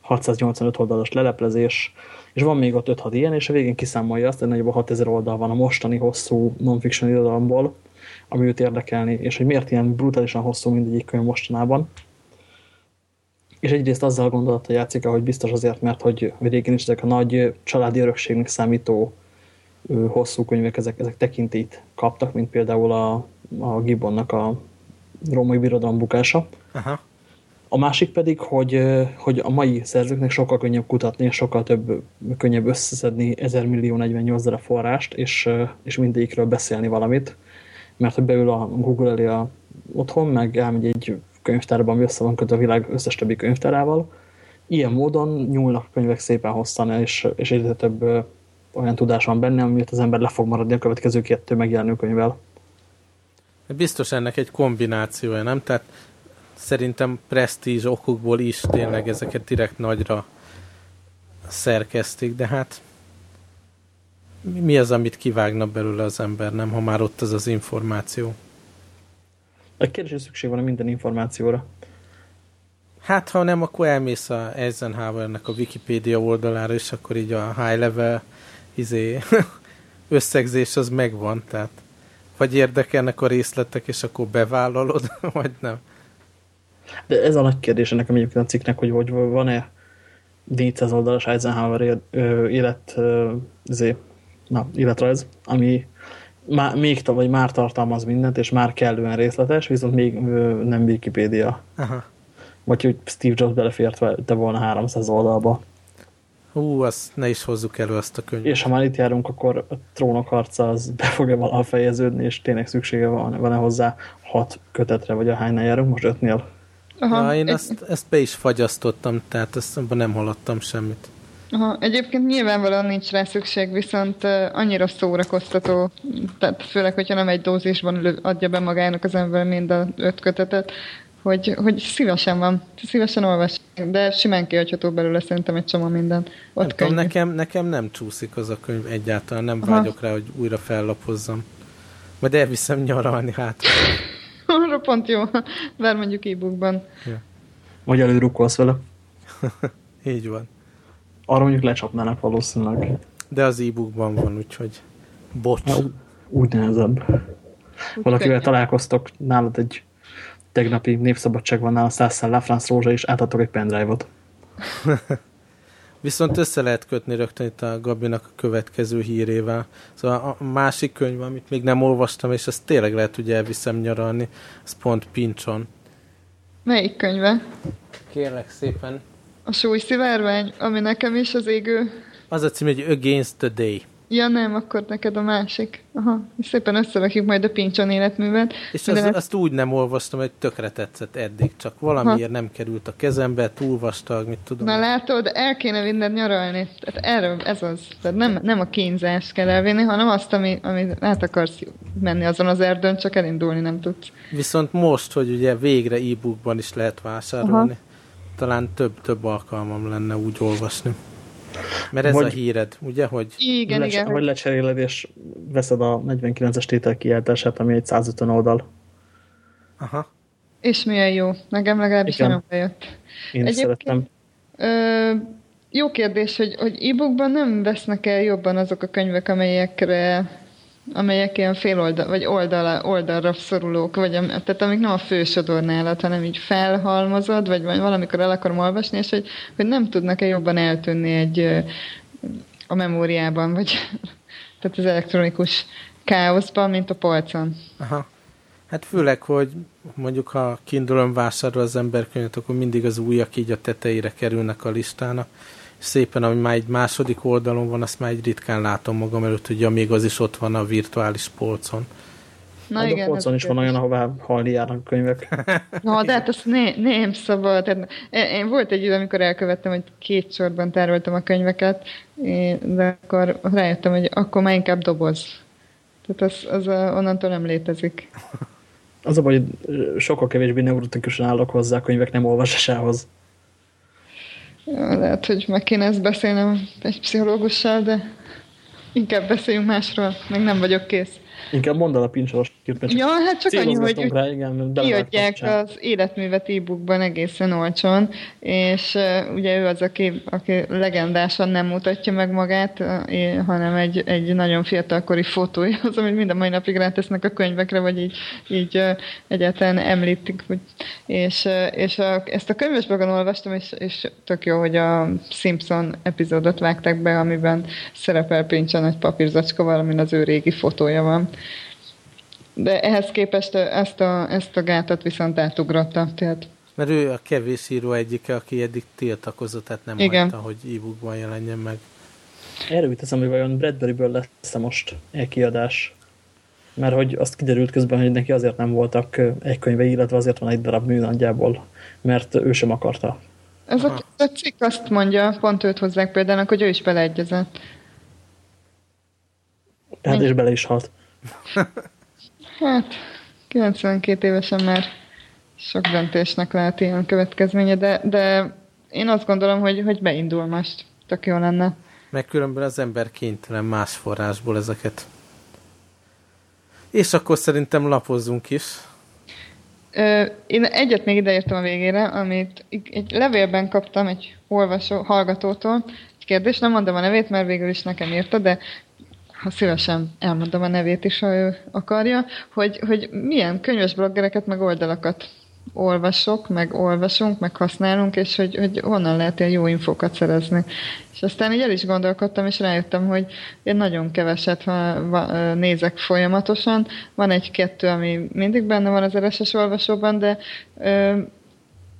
Speaker 2: 685 oldalas leleplezés, és van még ott 5-6 ilyen, és a végén kiszámolja azt, hogy nagyobb 6000 oldal van a mostani hosszú non-fiction irodalomból, ami őt érdekelni, és hogy miért ilyen brutálisan hosszú mindegyik könyv mostanában. És egyrészt azzal gondolata játszik, hogy biztos azért, mert hogy régen is ezek a nagy családi örökségnek számító hosszú könyvek, ezek, ezek tekintét kaptak, mint például a, a Gibbonnak a római birodalom bukása. Aha. A másik pedig, hogy, hogy a mai szerzőknek sokkal könnyebb kutatni, és sokkal több könnyebb összeszedni 1000 millió 48 ezer forrást, és, és mindegyikről beszélni valamit, mert hogy beül a Google elé a otthon, meg elmegy egy könyvtárban, ami össze van kötve a világ összes többi könyvtárával. Ilyen módon nyúlnak könyvek szépen hosszan, és, és egyre több olyan tudás van benne, amit az ember le fog maradni a következő kettő megjelenő könyvvel.
Speaker 3: Biztos ennek egy kombinációja, nem? Tehát szerintem presztízs okokból is tényleg ezeket direkt nagyra szerkesztik, de hát mi az, amit kivágna belőle az ember, nem? Ha már ott az az információ.
Speaker 2: A kérdés, szükség van minden információra.
Speaker 3: Hát, ha nem, akkor elmész a Eisenhowernek a Wikipédia oldalára, és akkor így a high level izé, összegzés az megvan, tehát vagy érdekelnek a részletek, és akkor bevállalod, vagy nem.
Speaker 2: De ez a nagy kérdés nekem egyébként a cikknek, hogy, hogy van-e 400 oldalas Eisenhower élet, zé, na, életrajz, ami má, még vagy már tartalmaz mindent, és már kellően részletes, viszont még nem Wikipedia. Aha. Vagy hogy Steve Jobs beleférte volna 300 oldalba.
Speaker 3: Hú, azt ne is hozzuk elő azt a könyvet.
Speaker 2: És ha már itt járunk, akkor a trónok harca az be fog-e valaha fejeződni, és tényleg szüksége van, van-e hozzá hat kötetre, vagy a hánynál járunk, most ötnél.
Speaker 3: Aha, ja, én egy... ezt, ezt be is fagyasztottam, tehát ezt nem hallottam semmit.
Speaker 4: Aha, egyébként nyilvánvalóan nincs rá szükség, viszont annyira szórakoztató, tehát főleg, hogyha nem egy dózisban adja be magának az ember mind a öt kötetet, hogy, hogy szívesen van, szívesen olvas, de simán kihagyható belőle szerintem egy csomó minden.
Speaker 3: Ott nem tudom, nekem, nekem nem csúszik az a könyv egyáltalán, nem Aha. vágyok rá, hogy újra fellapozzam. Majd elviszem nyaralni hát.
Speaker 4: Arra pont jó, bár mondjuk e-bookban.
Speaker 2: Ja. Vagy előrukkolsz vele.
Speaker 3: Így van.
Speaker 2: Arra mondjuk lecsapnának valószínűleg.
Speaker 3: De az e-bookban van, úgyhogy bocs. Na,
Speaker 2: úgy nehezebb. Valakivel találkoztok, nálad egy tegnapi népszabadság van nála 100 La France rózsa, és átadtok egy pendrive-ot.
Speaker 3: Viszont össze lehet kötni rögtön itt a Gabinak a következő hírével. Szóval a másik könyv, amit még nem olvastam, és ezt tényleg lehet, hogy elviszem nyaralni, az pont Pincson.
Speaker 4: Melyik könyve?
Speaker 3: Kérlek szépen.
Speaker 4: A súlyszivárvány, ami nekem is az égő.
Speaker 3: Az a cím, hogy Against the Day.
Speaker 4: Ja nem, akkor neked a másik. Aha, és szépen összerakjuk majd a Pincson életművet.
Speaker 3: És az, ezt... azt úgy nem olvastam, hogy tökre tetszett eddig, csak valamiért ha. nem került a kezembe, túl vastag, mit tudom.
Speaker 4: Na látod, el kéne minden nyaralni. Tehát erről, ez az. Tehát nem, nem a kínzást kell elvinni, hanem azt, ami, ami át akarsz menni azon az erdőn, csak elindulni nem tudsz.
Speaker 3: Viszont most, hogy ugye végre e-bookban is lehet vásárolni, Aha. talán több, több alkalmam lenne úgy olvasni. Mert ez vagy, a híred, ugye, hogy...
Speaker 4: Igen, lecs igen.
Speaker 2: Vagy lecseréled, és veszed a 49-es tétel kiáltását, ami egy 150 oldal.
Speaker 3: Aha.
Speaker 4: És milyen jó. Nekem legalábbis nagyon bejött.
Speaker 2: Én Egyébként, szeretem.
Speaker 4: Ö, jó kérdés, hogy, hogy e-bookban nem vesznek el jobban azok a könyvek, amelyekre amelyek ilyen fél oldal, vagy oldal, oldalra szorulók, vagy tehát amik nem a fősodornálat, hanem így felhalmozod, vagy valamikor el akarom olvasni, és hogy, hogy nem tudnak-e jobban eltűnni egy a memóriában, vagy tehát az elektronikus káoszban, mint a polcon.
Speaker 3: Aha. Hát főleg, hogy mondjuk ha kindle vásárol az ember könyvet, akkor mindig az újak így a tetejére kerülnek a listának szépen, ami már egy második oldalon van, azt már egy ritkán látom magam előtt, hogy ja, még az is ott van a virtuális polcon.
Speaker 2: Na hát igen, a polcon is van olyan, ahová halni járnak könyvek.
Speaker 4: Na, de hát azt né, nem szabad. Tehát, én volt egy idő, amikor elkövettem, hogy két sorban tároltam a könyveket, de akkor rájöttem, hogy akkor már inkább doboz. Tehát az, az onnantól nem létezik.
Speaker 2: Az a baj, hogy sokkal kevésbé neurotikusan állok hozzá a könyvek nem olvasásához.
Speaker 4: Lehet, hogy meg kéne ezt beszélnem egy pszichológussal, de inkább beszéljünk másról, meg nem vagyok kész.
Speaker 2: Inkább mondd el a pincsoros
Speaker 4: Ja, hát csak annyi, hogy rá, igen, kiadják az életművet e-bookban egészen olcsón, és uh, ugye ő az, aki, aki legendásan nem mutatja meg magát, uh, hanem egy, egy nagyon fiatalkori fotója az, amit minden mai napig rátesznek a könyvekre, vagy így, így uh, egyáltalán említik. Hogy, és uh, és a, ezt a könyvesblogon olvastam, és, és tök jó, hogy a Simpson epizódot vágták be, amiben szerepel Pincson egy papírzacska, valamin az ő régi fotója van. De ehhez képest ezt a, ezt a gátat viszont átugrotta. Tehát...
Speaker 3: Mert ő a kevés író egyike, aki eddig tiltakozott, tehát nem Igen. hagyta, hogy e-bookban jelenjen meg.
Speaker 2: Erről jut hogy vajon Bradbury-ből lesz -e most e-kiadás. Mert hogy azt kiderült közben, hogy neki azért nem voltak egy könyve, illetve azért van egy darab mű nagyjából, mert ő sem akarta.
Speaker 4: Ez a, a cikk azt mondja, pont őt hozzák például, hogy ő is beleegyezett.
Speaker 2: Hát és bele is halt.
Speaker 4: Hát, 92 évesen már sok döntésnek lehet ilyen következménye, de, de én azt gondolom, hogy, hogy beindul most. Tök jó lenne.
Speaker 3: Meg különben az ember kénytelen más forrásból ezeket. És akkor szerintem lapozzunk is.
Speaker 4: Ö, én egyet még ideértem a végére, amit egy levélben kaptam egy olvasó, hallgatótól, kérdés, nem mondom a nevét, mert végül is nekem írta, de ha szívesen elmondom a nevét is, ha ő akarja, hogy, hogy milyen könyves bloggereket, meg oldalakat olvasok, meg olvasunk, meg használunk, és hogy, hogy honnan lehet ilyen jó infókat szerezni. És aztán így el is gondolkodtam, és rájöttem, hogy én nagyon keveset ha, nézek folyamatosan. Van egy-kettő, ami mindig benne van az RSS olvasóban, de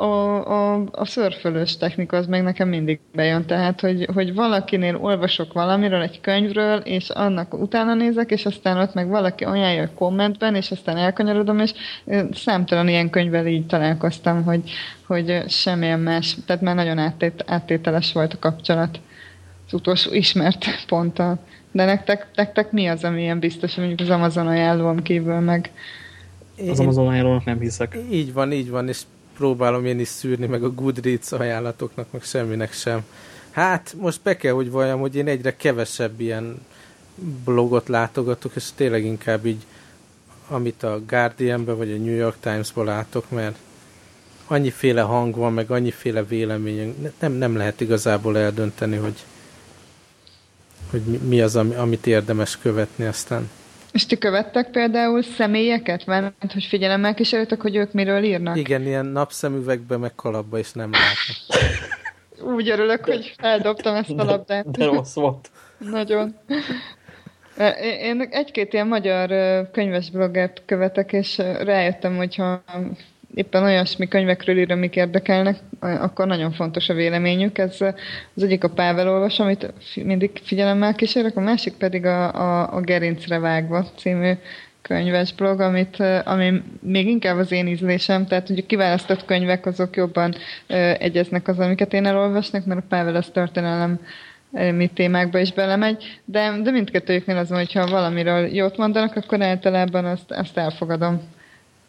Speaker 4: a, a, a szörfölős technika az meg nekem mindig bejön, tehát hogy, hogy valakinél olvasok valamiről, egy könyvről, és annak utána nézek, és aztán ott meg valaki ajánlja a kommentben, és aztán elkanyarodom, és számtalan ilyen könyvvel így találkoztam, hogy, hogy semmilyen más, tehát már nagyon áttét, áttételes volt a kapcsolat az utolsó ismert ponttal. De nektek, nektek mi az, ami ilyen biztos, mondjuk az Amazon ajánlóm kívül meg?
Speaker 2: Az Amazon ajánlónak nem hiszek.
Speaker 3: Így van, így van, és próbálom én is szűrni, meg a Goodreads ajánlatoknak, meg semminek sem. Hát, most be kell, hogy valljam, hogy én egyre kevesebb ilyen blogot látogatok, és tényleg inkább így, amit a Guardian-be vagy a New York Times-ba látok, mert annyiféle hang van, meg annyiféle vélemény, nem, nem lehet igazából eldönteni, hogy, hogy mi az, amit érdemes követni aztán.
Speaker 4: És ti követtek például személyeket? Mert hogy figyelemmel kísérletek, hogy ők miről írnak?
Speaker 3: Igen, ilyen napszemüvegbe, meg kalapba is nem látnak.
Speaker 4: Úgy örülök, hogy eldobtam ezt a labdát.
Speaker 2: De rossz volt.
Speaker 4: Nagyon. Én egy-két ilyen magyar könyves bloggert követek, és rájöttem, hogyha éppen olyasmi könyvekről ír, amik érdekelnek, akkor nagyon fontos a véleményük. Ez az egyik a Pável olvas, amit mindig figyelemmel kísérek, a másik pedig a, a, a Gerincre vágva című könyves blog, amit, ami még inkább az én ízlésem, tehát a kiválasztott könyvek azok jobban egyeznek az, amiket én elolvasnak, mert a Pável az történelem mi témákba is belemegy, de, de mindkettőjüknél az van, hogyha valamiről jót mondanak, akkor általában azt, azt elfogadom.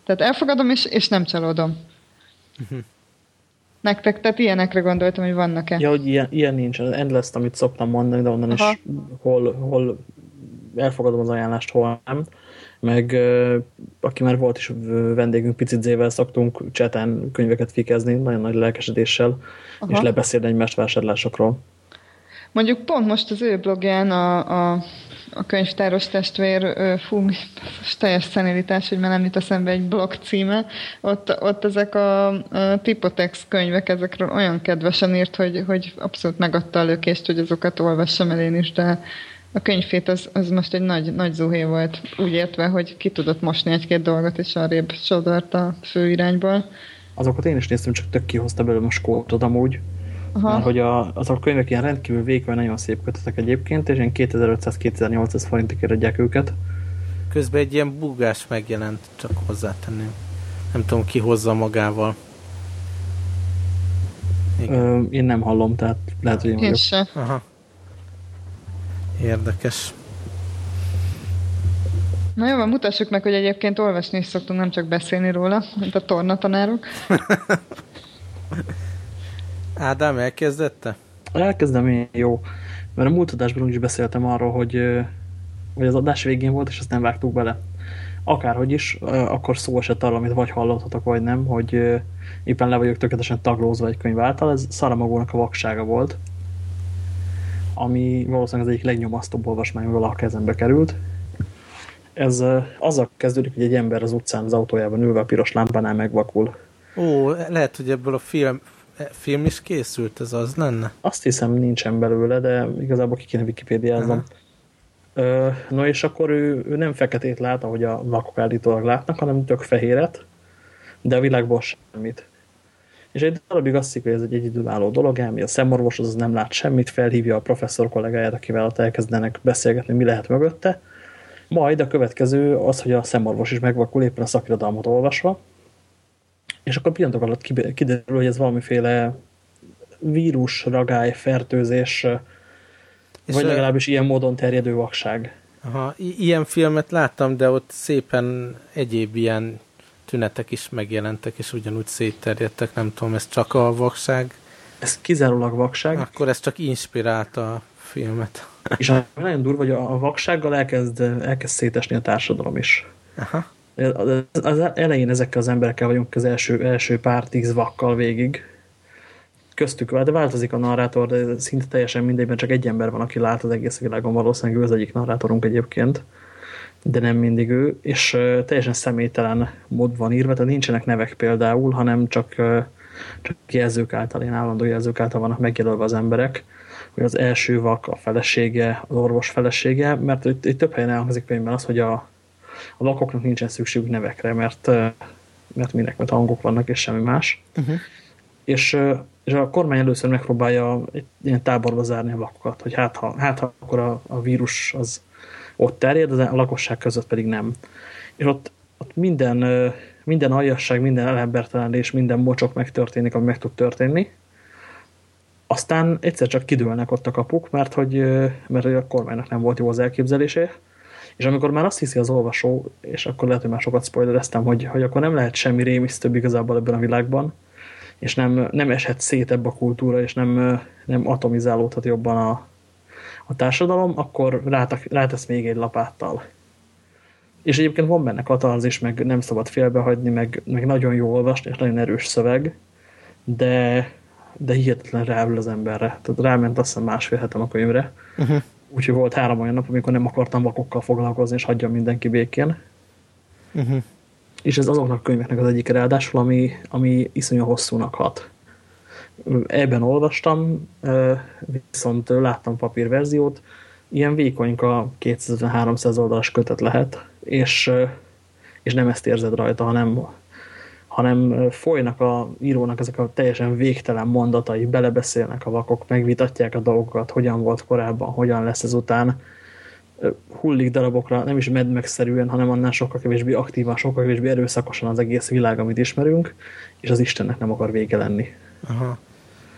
Speaker 4: Tehát elfogadom, és, és nem csalódom. Uh-huh. Nektek, tehát ilyenekre gondoltam, hogy vannak-e?
Speaker 2: Ja, hogy ilyen, ilyen nincs. Az endless amit szoktam mondani, de onnan Aha. is hol, hol elfogadom az ajánlást, hol nem. Meg aki már volt is vendégünk, picit zével szoktunk cseten könyveket fikezni, nagyon nagy lelkesedéssel, Aha. és lebeszélni egymást vásárlásokról.
Speaker 4: Mondjuk pont most az ő blogján a, a a könyvtáros testvér, fú, teljes szenilitás, hogy már nem jut eszembe egy blog címe, ott, ott ezek a, a Tipotex könyvek, ezekről olyan kedvesen írt, hogy, hogy abszolút megadta a lökést, hogy azokat olvassam el én is, de a könyvfét az, az most egy nagy, nagy zuhé volt, úgy értve, hogy ki tudott mosni egy-két dolgot, és arrébb sodort a fő irányból.
Speaker 2: Azokat én is néztem, csak tök kihozta belőle a skótot amúgy. Aha. Mert hogy a, azok a könyvek ilyen rendkívül vékony, nagyon szép kötetek egyébként, és ilyen 2500-2800 forintig adják őket.
Speaker 3: Közben egy ilyen bugás megjelent, csak hozzátenném. Nem tudom, ki hozza magával.
Speaker 2: Ö, én nem hallom, tehát lehet, hogy én,
Speaker 4: én vagyok.
Speaker 3: Aha. Érdekes.
Speaker 4: Na jó, mutassuk meg, hogy egyébként olvasni is szoktunk, nem csak beszélni róla, mint a tornatanárok.
Speaker 3: Ádám elkezdette?
Speaker 2: Elkezdem én, jó. Mert a múlt adásban is beszéltem arról, hogy, hogy az adás végén volt, és azt nem vágtuk bele. Akárhogy is, akkor szó esett arra, amit vagy hallottatok, vagy nem, hogy éppen le vagyok tökéletesen taglózva egy könyv által. Ez Szaramagónak a vaksága volt, ami valószínűleg az egyik legnyomasztóbb olvasmány, a kezembe került. Ez azzal kezdődik, hogy egy ember az utcán az autójában ülve a piros lámpánál megvakul.
Speaker 3: Ó, lehet, hogy ebből a film, film is készült, ez az lenne?
Speaker 2: Azt hiszem nincsen belőle, de igazából ki kéne Wikipédiáznom. No és akkor ő, ő nem feketét lát, ahogy a vakok állítólag látnak, hanem tök fehéret, de a világból semmit. És egy darabig azt hiszik, hogy ez egy egyedülálló dolog, ami a szemorvos az nem lát semmit, felhívja a professzor kollégáját, akivel ott elkezdenek beszélgetni, mi lehet mögötte. Majd a következő az, hogy a szemorvos is megvakul éppen a szakirodalmat olvasva, és akkor pillanatok alatt kiderül, hogy ez valamiféle vírus, ragály, fertőzés, és vagy legalábbis ilyen módon terjedő vakság.
Speaker 3: Aha, ilyen filmet láttam, de ott szépen egyéb ilyen tünetek is megjelentek, és ugyanúgy szétterjedtek, nem tudom, ez csak a vakság?
Speaker 2: Ez kizárólag vakság.
Speaker 3: Akkor ez csak inspirálta a filmet.
Speaker 2: És nagyon durva, hogy a vaksággal elkezd, elkezd szétesni a társadalom is.
Speaker 3: Aha
Speaker 2: az elején ezekkel az emberekkel vagyunk az első, első pár tíz vakkal végig. köztük, de változik a narrátor, de szinte teljesen mindegyben csak egy ember van, aki lát az egész világon, valószínűleg ő az egyik narrátorunk egyébként, de nem mindig ő, és teljesen személytelen mód van írva, tehát nincsenek nevek például, hanem csak, csak jelzők által, ilyen állandó jelzők által vannak megjelölve az emberek, hogy az első vak a felesége, az orvos felesége, mert itt, itt több helyen elhangzik például az, hogy a, a vakoknak nincsen szükségük nevekre, mert, mert minek, mert hangok vannak, és semmi más. Uh -huh. és, és a kormány először megpróbálja egy ilyen táborba zárni a vakokat, hogy hát ha, hát, ha akkor a, a vírus az ott terjed, a lakosság között pedig nem. És ott, ott minden, minden aljasság, minden elembertelenés, minden mocsok megtörténik, ami meg tud történni, aztán egyszer csak kidőlnek ott a kapuk, mert hogy, mert hogy a kormánynak nem volt jó az elképzelésé, és amikor már azt hiszi az olvasó, és akkor lehet, hogy már sokat spoilereztem, hogy, hogy akkor nem lehet semmi rémisztőbb igazából ebben a világban, és nem, nem eshet szét ebbe a kultúra, és nem, nem atomizálódhat jobban a, a társadalom, akkor rátesz még egy lapáttal. És egyébként van benne katarzis, meg nem szabad félbehagyni, meg, meg nagyon jó olvasni, és nagyon erős szöveg, de, de hihetetlen ráül az emberre. Tehát ráment azt hiszem másfél hetem a könyvre. Uh -huh. Úgyhogy volt három olyan nap, amikor nem akartam vakokkal foglalkozni, és hagyjam mindenki békén. Uh -huh. És ez azoknak a könyveknek az egyik ráadásul, ami, ami iszonyú hosszúnak hat. Ebben olvastam, viszont láttam papírverziót, ilyen vékonyka 250-300 oldalas kötet lehet, és, és nem ezt érzed rajta, hanem hanem folynak a írónak ezek a teljesen végtelen mondatai, belebeszélnek a vakok, megvitatják a dolgokat, hogyan volt korábban, hogyan lesz ezután, hullik darabokra, nem is medmegszerűen, hanem annál sokkal kevésbé aktívan, sokkal kevésbé erőszakosan az egész világ, amit ismerünk, és az Istennek nem akar vége lenni.
Speaker 3: Aha.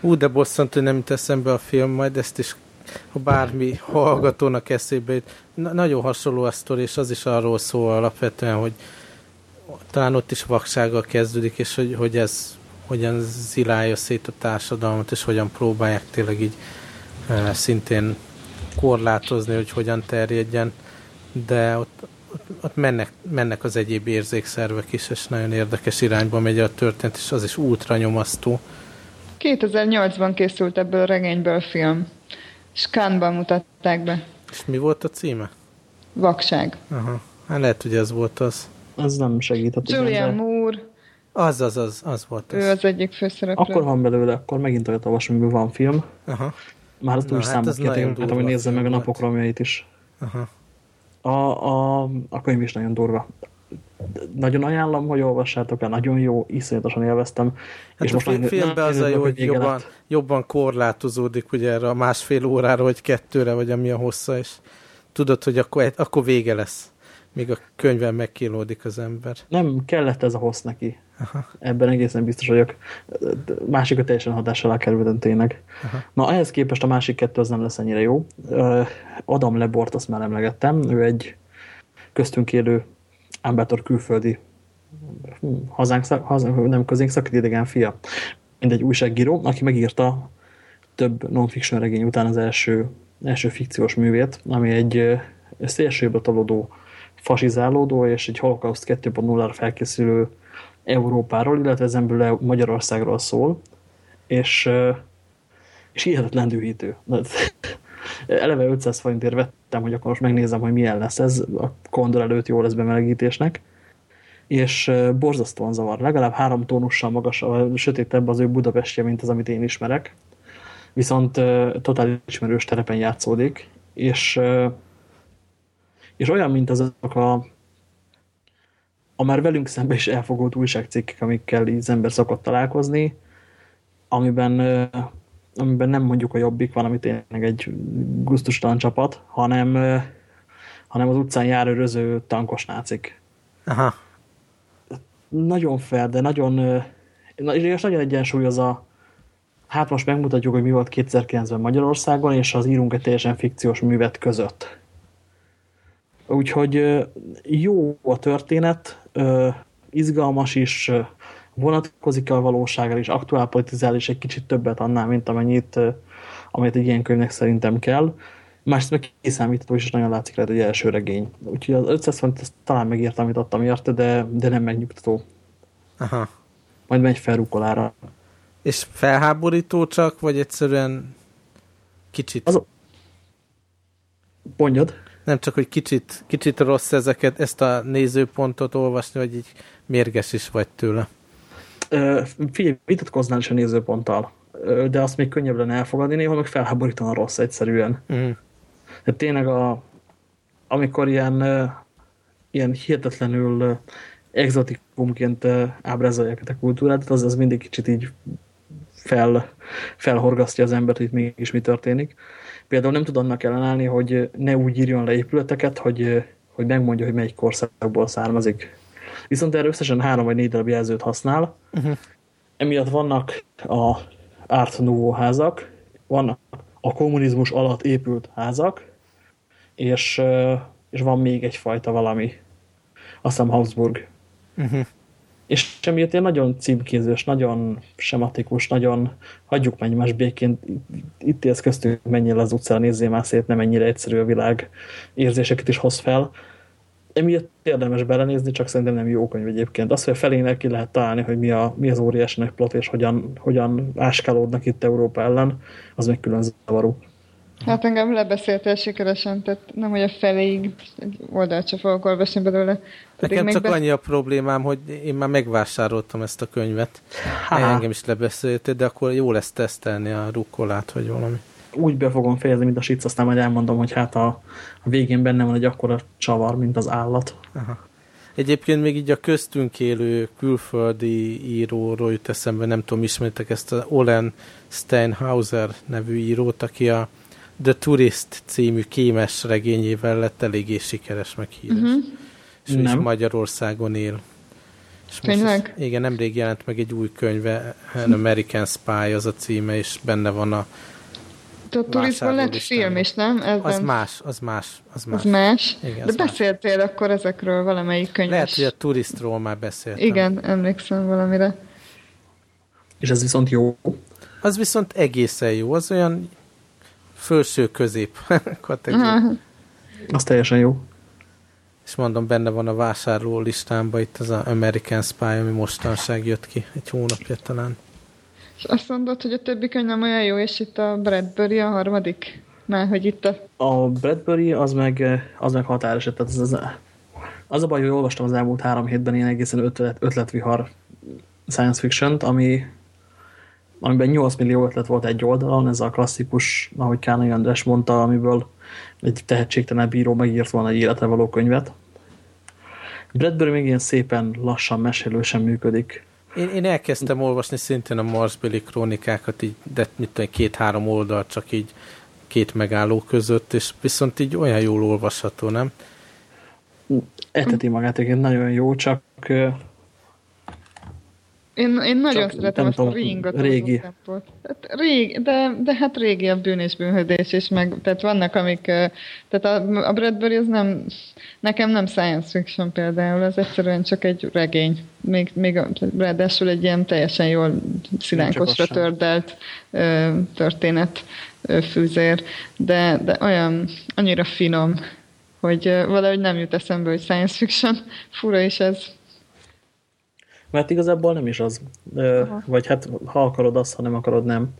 Speaker 3: Ú, de bosszantó, nem teszem be a film, majd ezt is ha bármi hallgatónak eszébe. Na, nagyon hasonló a sztori, és az is arról szól alapvetően, hogy talán ott is vaksággal kezdődik, és hogy, hogy ez hogyan zilálja szét a társadalmat, és hogyan próbálják tényleg így e, szintén korlátozni, hogy hogyan terjedjen, de ott, ott, ott mennek, mennek az egyéb érzékszervek is, és nagyon érdekes irányba megy a történet, és az is ultra nyomasztó.
Speaker 4: 2008-ban készült ebből a regényből film, és Cannes-ban mutatták be.
Speaker 3: És mi volt a címe?
Speaker 4: Vakság.
Speaker 3: Aha. Hát lehet, hogy ez volt az.
Speaker 2: Az nem segített.
Speaker 4: Julian. Moore.
Speaker 3: Az, az, az, az volt.
Speaker 4: Az. Ő az egyik főszereplő.
Speaker 2: Akkor van belőle, akkor megint olyat olvasom, amiből van film. Aha. Már azt úgy hát számot kértem, hát, hogy nézzem meg a napok romjait is. Aha. A, a, a könyv is nagyon durva. Nagyon ajánlom, hogy olvassátok el, nagyon jó, iszonyatosan élveztem.
Speaker 3: Hát és a most filmben az a jó, hogy jobban, jobban korlátozódik ugye erre a másfél órára, vagy kettőre, vagy ami a hossza, és tudod, hogy akkor, akkor vége lesz még a könyvben megkínlódik az ember.
Speaker 2: Nem kellett ez a hossz neki. Aha. Ebben egészen biztos vagyok. Másik a teljesen hatás alá kerültem tényleg. Aha. Na, ehhez képest a másik kettő az nem lesz ennyire jó. Adam Lebort azt már emlegettem. Ő egy köztünk élő ámbátor külföldi hm, hazánk, hazánk nem közénk szakít idegen fia. Mindegy újságíró, aki megírta több non-fiction regény után az első, első fikciós művét, ami egy szélsőbe talodó fasizálódó és egy holokauszt 2.0-ra felkészülő Európáról, illetve ezenből Magyarországról szól, és, és hihetetlen dühítő. Eleve 500 forintért vettem, hogy akkor most megnézem, hogy milyen lesz ez, a kondor előtt jó lesz bemelegítésnek, és borzasztóan zavar. Legalább három tónussal magas, sötétebb az ő Budapestje, mint az, amit én ismerek, viszont totál ismerős terepen játszódik, és és olyan, mint azok a, a már velünk szemben is elfogult újságcikkek, amikkel az ember szokott találkozni, amiben, amiben nem mondjuk a jobbik van, ami tényleg egy guztustalan csapat, hanem, hanem az utcán járőröző tankos nácik. Aha. Nagyon fair, de nagyon, és nagyon egyensúlyoz a hát most megmutatjuk, hogy mi volt 2009-ben Magyarországon, és az írunk egy teljesen fikciós művet között. Úgyhogy jó a történet, izgalmas is, vonatkozik a valósággal, és aktuál politizál, és egy kicsit többet annál, mint amennyit, amit egy ilyen könyvnek szerintem kell. Másrészt meg kiszámítható, és nagyon látszik rá egy első regény. Úgyhogy az 500 font talán megírtam, amit adtam érte, de, de nem megnyugtató. Aha. Majd megy fel rukolára.
Speaker 3: És felháborító csak, vagy egyszerűen kicsit...
Speaker 2: Az... Mondjad.
Speaker 3: Nem csak, hogy kicsit, kicsit rossz ezeket, ezt a nézőpontot olvasni, vagy így mérges is vagy tőle.
Speaker 2: Ö, figyelj, vitatkoznál is a nézőponttal, de azt még könnyebb lenne elfogadni, néha meg felháborítóan rossz egyszerűen. Mm. Tehát tényleg a, amikor ilyen, ilyen hihetetlenül exotikumként ábrázolják a kultúrát, az, az mindig kicsit így fel, felhorgasztja az embert, hogy mégis mi történik. Például nem tud annak ellenállni, hogy ne úgy írjon le épületeket, hogy, hogy megmondja, hogy melyik korszakból származik. Viszont erre összesen három vagy négy darab jelzőt használ. Uh-huh. Emiatt vannak a Art Nouveau házak, vannak a kommunizmus alatt épült házak, és, és van még egyfajta valami, azt hiszem Habsburg. Uh-huh. És emiatt ilyen nagyon címkézős, nagyon sematikus, nagyon hagyjuk meg egymás békén, itt élsz köztünk, menjél az utcán, nézzél már szét, nem ennyire egyszerű a világ, érzéseket is hoz fel. Emiatt érdemes belenézni, csak szerintem nem jó könyv egyébként. Azt, hogy a felének ki lehet találni, hogy mi, a, mi az óriási nagy plot, és hogyan, hogyan áskálódnak itt Európa ellen, az még külön zavaró.
Speaker 4: Hát engem lebeszéltél sikeresen, tehát nem, hogy a feléig egy oldalt sem fogok olvasni belőle.
Speaker 3: Nekem csak be... annyi a problémám, hogy én már megvásároltam ezt a könyvet. Ha. Engem is lebeszéltél, de akkor jó lesz tesztelni a rukkolát, vagy valami.
Speaker 2: Úgy be fogom fejezni, mint a sic, aztán majd elmondom, hogy hát a, a végén benne van egy akkora csavar, mint az állat. Aha.
Speaker 3: Egyébként még így a köztünk élő külföldi íróról jut eszembe, nem tudom, ismertek ezt a Olen Steinhauser nevű írót, aki a The Tourist című kémes regényével lett eléggé sikeres, meg híres. Uh-huh. És ő is Magyarországon él. És
Speaker 4: Tényleg?
Speaker 3: Most, igen, nemrég jelent meg egy új könyve, An American Spy az a címe, és benne van a
Speaker 4: a turizból lett film is, nem?
Speaker 3: Ebben... Az más, az más. Az más.
Speaker 4: Az más? Igen, De beszéltél más. akkor ezekről valamelyik könyves?
Speaker 3: Lehet, hogy a turistról már beszéltem.
Speaker 4: Igen, emlékszem valamire.
Speaker 2: És ez viszont jó?
Speaker 3: Az viszont egészen jó. Az olyan felső közép kategória.
Speaker 2: Az teljesen jó.
Speaker 3: És mondom, benne van a vásárló listámban itt az a American Spy, ami mostanság jött ki, egy hónapja talán.
Speaker 4: És azt mondod, hogy a többi könyv nem olyan jó, és itt a Bradbury a harmadik? Már, hogy itt a...
Speaker 2: A Bradbury az meg, az meg határeset, tehát az, az, az a baj, hogy olvastam az elmúlt három hétben ilyen egészen ötlet, ötletvihar science fiction ami amiben 8 millió ötlet volt egy oldalon, ez a klasszikus, ahogy Kánai András mondta, amiből egy tehetségtelen bíró megírt volna egy életre való könyvet. Bradbury még ilyen szépen lassan, mesélősen működik.
Speaker 3: Én, én elkezdtem olvasni szintén a Marsbeli krónikákat, így, de mit tudom, két-három oldal csak így két megálló között, és viszont így olyan jól olvasható, nem?
Speaker 2: Eteti magát, egyébként nagyon jó, csak
Speaker 4: én, én nagyon Csak szeretem ezt a ringató
Speaker 2: régi.
Speaker 4: Tehát régi, de, de hát régi a bűn és bűnhődés is, meg, tehát vannak amik, tehát a, a Bradbury az nem, nekem nem science fiction például, az egyszerűen csak egy regény. Még, még ráadásul egy ilyen teljesen jól szilánkosra tördelt ö, történet ö, fűzér, de, de olyan, annyira finom, hogy valahogy nem jut eszembe, hogy science fiction. Fura is ez.
Speaker 2: Mert igazából nem is az. Aha. Vagy hát ha akarod azt, ha nem akarod nem.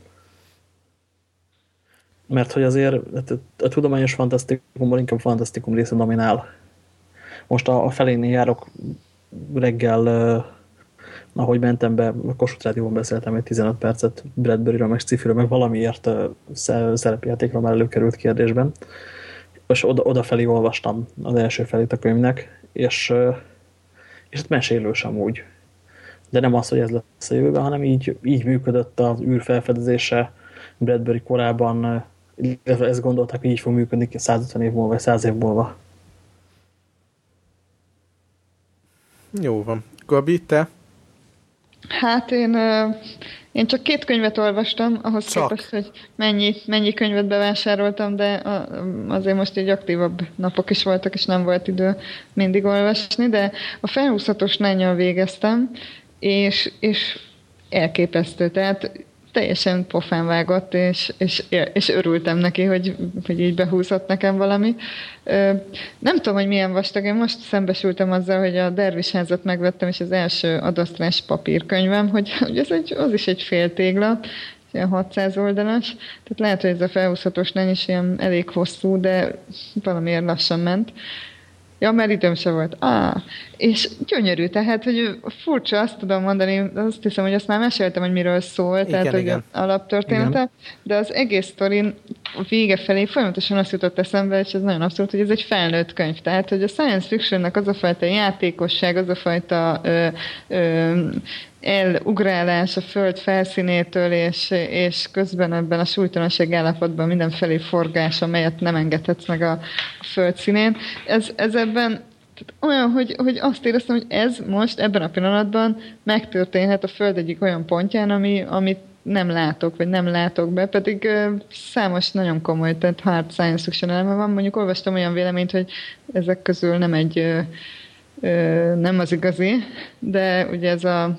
Speaker 2: Mert hogy azért hát a tudományos fantasztikumból inkább fantasztikum része dominál. Most a, a felénél járok reggel, ahogy mentem be, a Kossuth Rádióban beszéltem egy 15 percet Bradbury-ről, meg Sci-Firől, meg valamiért szerepjátékra már előkerült kérdésben. És oda, odafelé olvastam az első felét a könyvnek, és, és hát mesélős úgy de nem az, hogy ez lesz a jövőben, hanem így, így működött az űr felfedezése Bradbury korában, illetve ezt gondolták, hogy így fog működni 150 év múlva, vagy 100 év múlva.
Speaker 3: Jó van. Gabi, te?
Speaker 4: Hát én, én csak két könyvet olvastam, ahhoz csak. képest, hogy mennyi, mennyi könyvet bevásároltam, de azért most egy aktívabb napok is voltak, és nem volt idő mindig olvasni, de a felhúzhatós lányjal végeztem, és, és elképesztő. Tehát teljesen pofán vágott, és, és, és örültem neki, hogy, hogy így behúzott nekem valami. Nem tudom, hogy milyen vastag, én most szembesültem azzal, hogy a dervisházat megvettem, és az első adasztrás papírkönyvem, hogy, hogy ez egy, az is egy fél tégla, ilyen 600 oldalas, tehát lehet, hogy ez a felhúzhatós nem is ilyen elég hosszú, de valamiért lassan ment. Ja, mert időm se volt. Ah, és gyönyörű, tehát, hogy furcsa, azt tudom mondani, azt hiszem, hogy azt már meséltem, hogy miről szól, igen, tehát, igen. hogy alaptörténete, igen. de az egész sztorin vége felé folyamatosan azt jutott eszembe, és ez nagyon abszolút, hogy ez egy felnőtt könyv. Tehát, hogy a science fictionnek az a fajta játékosság, az a fajta ö, ö, elugrálás a föld felszínétől, és, és közben ebben a súlytalanság állapotban mindenfelé forgás, amelyet nem engedhetsz meg a, a föld színén. Ez, ez ebben tehát olyan, hogy, hogy azt éreztem, hogy ez most ebben a pillanatban megtörténhet a Föld egyik olyan pontján, ami, amit nem látok, vagy nem látok be, pedig uh, számos nagyon komoly, tehát hard science fiction eleme van. Mondjuk olvastam olyan véleményt, hogy ezek közül nem egy, uh, uh, nem az igazi, de ugye ez a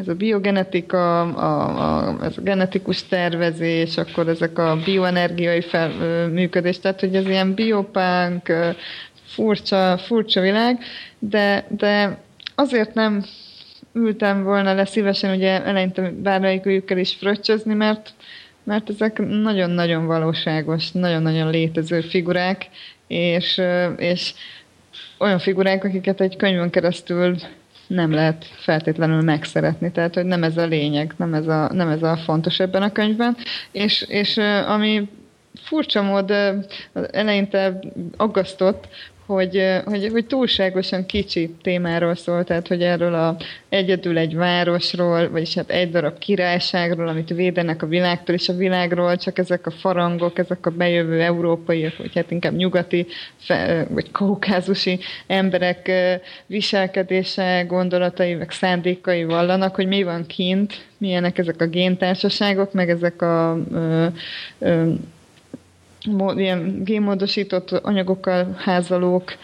Speaker 4: ez a biogenetika, a, a, ez a genetikus tervezés, akkor ezek a bioenergiai fel, működés, tehát hogy ez ilyen biopánk, furcsa, furcsa világ, de, de azért nem ültem volna le szívesen ugye eleinte bármelyikőjükkel is fröccsözni, mert, mert ezek nagyon-nagyon valóságos, nagyon-nagyon létező figurák, és, és olyan figurák, akiket egy könyvön keresztül nem lehet feltétlenül megszeretni. Tehát, hogy nem ez a lényeg, nem ez a, nem ez a fontos ebben a könyvben. És, és ami furcsa mód eleinte aggasztott, hogy, hogy, hogy túlságosan kicsi témáról szól, tehát hogy erről a egyedül egy városról, vagyis hát egy darab királyságról, amit védenek a világtól és a világról, csak ezek a farangok, ezek a bejövő európai, vagy hát inkább nyugati, vagy kaukázusi emberek viselkedése, gondolatai, meg szándékai vallanak, hogy mi van kint, milyenek ezek a géntársaságok, meg ezek a ö, ö, ilyen génmódosított anyagokkal házalók,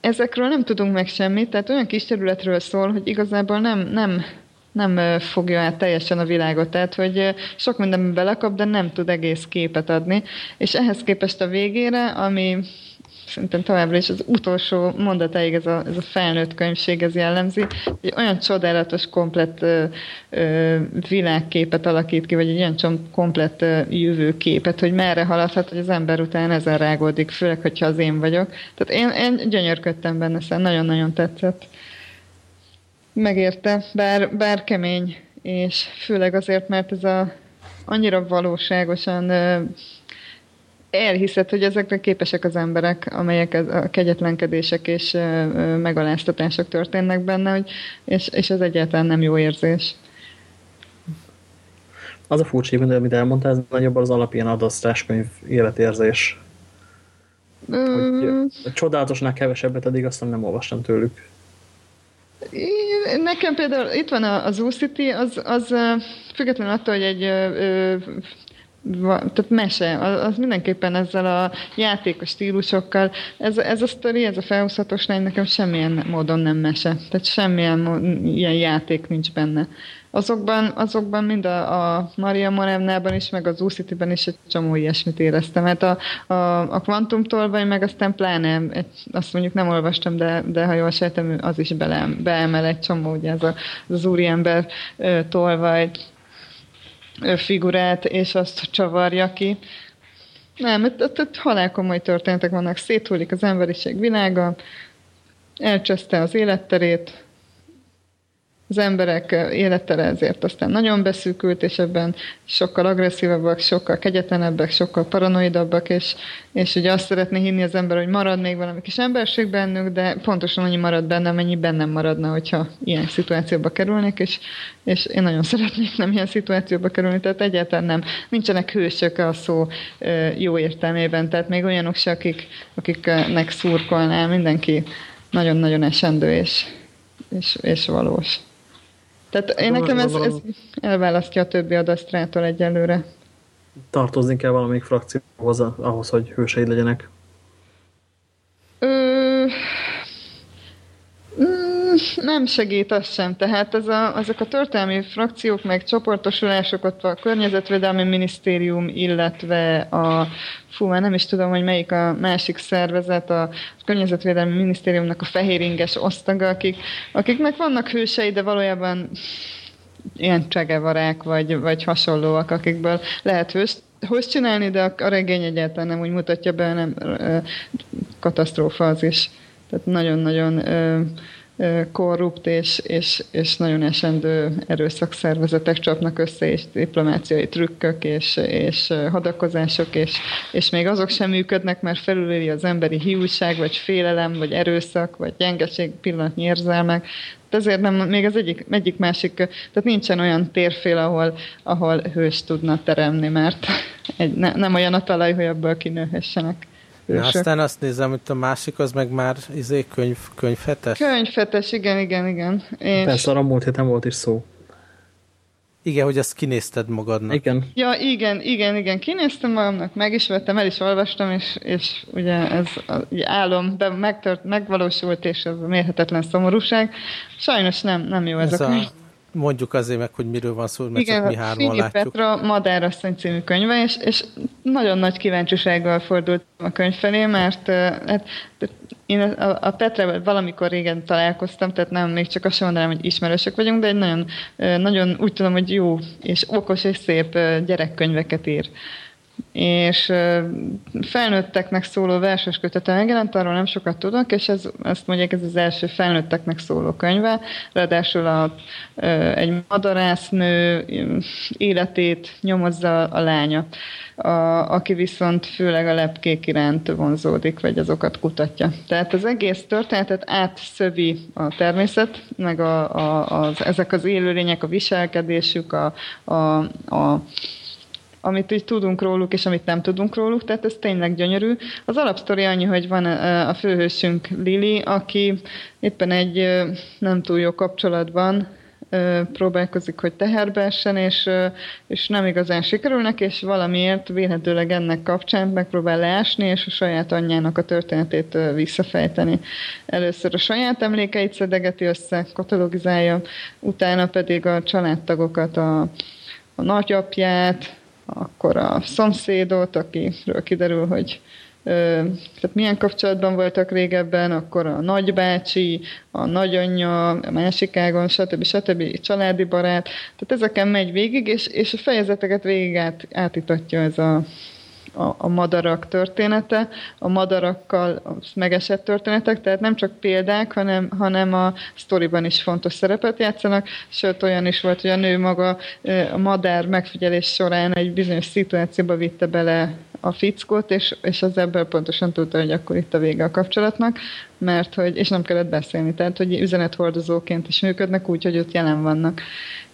Speaker 4: ezekről nem tudunk meg semmit, tehát olyan kis területről szól, hogy igazából nem, nem, nem fogja át teljesen a világot, tehát hogy sok mindenben belekap, de nem tud egész képet adni, és ehhez képest a végére, ami szerintem továbbra is az utolsó mondatáig ez a, ez a felnőtt könyvség ez jellemzi, hogy olyan csodálatos, komplett ö, ö, világképet alakít ki, vagy egy csomó komplett ö, jövőképet, hogy merre haladhat, hogy az ember után ezen rágódik, főleg, hogyha az én vagyok. Tehát én, én gyönyörködtem benne, szóval nagyon-nagyon tetszett. Megérte, bár, bár kemény, és főleg azért, mert ez a annyira valóságosan elhiszed, hogy ezekre képesek az emberek, amelyek a kegyetlenkedések és megaláztatások történnek benne, hogy, és, és ez egyáltalán nem jó érzés.
Speaker 2: Az a furcsa, amit elmondtál, ez nagyobb az alapján adasztáskönyv életérzés. Hogy csodálatosnál kevesebbet, eddig azt nem olvastam tőlük.
Speaker 4: Nekem például itt van az U-City, az, az függetlenül attól, hogy egy tehát mese, az, mindenképpen ezzel a játékos stílusokkal, ez, ez a sztori, ez a felhúzhatós lány nekem semmilyen módon nem mese, tehát semmilyen ilyen játék nincs benne. Azokban, azokban mind a, a Maria Morevnában is, meg az U-City-ben is egy csomó ilyesmit éreztem. Hát a, a, a Quantum tolvaj, meg aztán pláne, azt mondjuk nem olvastam, de, de ha jól sejtem, az is bele, beemel egy csomó, ugye ez a, az úriember tolvaj, figurát, és azt csavarja ki. Nem, itt, itt, itt halálkomoly történetek vannak. Széthullik az emberiség világa, elcseszte az életterét, az emberek élettere ezért aztán nagyon beszűkült, és ebben sokkal agresszívabbak, sokkal kegyetlenebbek, sokkal paranoidabbak, és, és ugye azt szeretné hinni az ember, hogy marad még valami kis emberség bennük, de pontosan annyi marad benne, mennyi bennem maradna, hogyha ilyen szituációba kerülnék, és, és én nagyon szeretnék nem ilyen szituációba kerülni, tehát egyáltalán nem. Nincsenek hősök a szó jó értelmében, tehát még olyanok se, akik, akiknek szurkolnál, mindenki nagyon-nagyon esendő és, és, és valós. Tehát én nekem ez, ez elválasztja a többi adasztrától egyelőre.
Speaker 2: Tartozni kell valamelyik frakcióhoz ahhoz, hogy hőseid legyenek?
Speaker 4: Ö, mm, nem segít az sem. Tehát ez a, ezek a történelmi frakciók, meg csoportosulások ott a Környezetvédelmi Minisztérium, illetve a fú, már nem is tudom, hogy melyik a másik szervezet, a Környezetvédelmi Minisztériumnak a fehéringes osztaga, akik, akiknek vannak hősei, de valójában ilyen csegevarák, vagy, vagy hasonlóak, akikből lehet hőst, hőst csinálni, de a regény egyáltalán nem úgy mutatja be, nem katasztrófa az is. Tehát nagyon-nagyon korrupt és, és, és nagyon esendő erőszakszervezetek csapnak össze, és diplomáciai trükkök, és, és hadakozások, és, és még azok sem működnek, mert felüléri az emberi hiúság, vagy félelem, vagy erőszak, vagy gyengeség, pillanatnyi érzelmek. Ezért nem, még az egyik, egyik másik, tehát nincsen olyan térfél, ahol, ahol hős tudna teremni, mert egy, ne, nem olyan a talaj, hogy abból kinőhessenek.
Speaker 3: Na, aztán azt nézem, hogy a másik az meg már izé könyv, könyvfetes?
Speaker 4: Könyvfetes, igen, igen, igen.
Speaker 2: És... Persze, arra múlt héten volt is szó.
Speaker 3: Igen, hogy azt kinézted magadnak.
Speaker 2: Igen.
Speaker 4: Ja, igen, igen, igen. Kinéztem magamnak, meg is vettem, el is olvastam, és, és ugye ez ugye álom be, megtört, megvalósult, és ez a mérhetetlen szomorúság. Sajnos nem, nem jó ez, ez a. A
Speaker 3: mondjuk azért meg, hogy miről van szó, mert Igen, csak mi hárman látjuk.
Speaker 4: Petra Madárasszony című könyve, és, és nagyon nagy kíváncsisággal fordult a könyv felé, mert hát, én a, a Petra valamikor régen találkoztam, tehát nem még csak azt sem mondanám, hogy ismerősök vagyunk, de egy nagyon, nagyon úgy tudom, hogy jó és okos és szép gyerekkönyveket ír és felnőtteknek szóló verses kötete megjelent, arról nem sokat tudok, és ez, ezt mondják, ez az első felnőtteknek szóló könyve, ráadásul a, egy madarásznő életét nyomozza a lánya, a, aki viszont főleg a lepkék iránt vonzódik, vagy azokat kutatja. Tehát az egész történetet átszövi a természet, meg a, a, az, ezek az élőlények, a viselkedésük, a, a, a amit így tudunk róluk, és amit nem tudunk róluk, tehát ez tényleg gyönyörű. Az alapsztori annyi, hogy van a főhősünk Lili, aki éppen egy nem túl jó kapcsolatban próbálkozik, hogy teherbe essen, és, és nem igazán sikerülnek, és valamiért véletőleg ennek kapcsán megpróbál leásni, és a saját anyjának a történetét visszafejteni. Először a saját emlékeit szedegeti össze, katalogizálja, utána pedig a családtagokat, a, a nagyapját, akkor a szomszédot, akiről kiderül, hogy tehát milyen kapcsolatban voltak régebben, akkor a nagybácsi, a nagyanyja, a másik ágon, stb. stb. családi barát. Tehát ezeken megy végig, és, és a fejezeteket végig át, átítatja ez a, a, a madarak története, a madarakkal megesett történetek, tehát nem csak példák, hanem, hanem a sztoriban is fontos szerepet játszanak, sőt olyan is volt, hogy a nő maga a madár megfigyelés során egy bizonyos szituációba vitte bele a fickót, és, és az ebből pontosan tudta, hogy akkor itt a vége a kapcsolatnak, mert hogy, és nem kellett beszélni, tehát hogy üzenethordozóként is működnek úgy, hogy ott jelen vannak.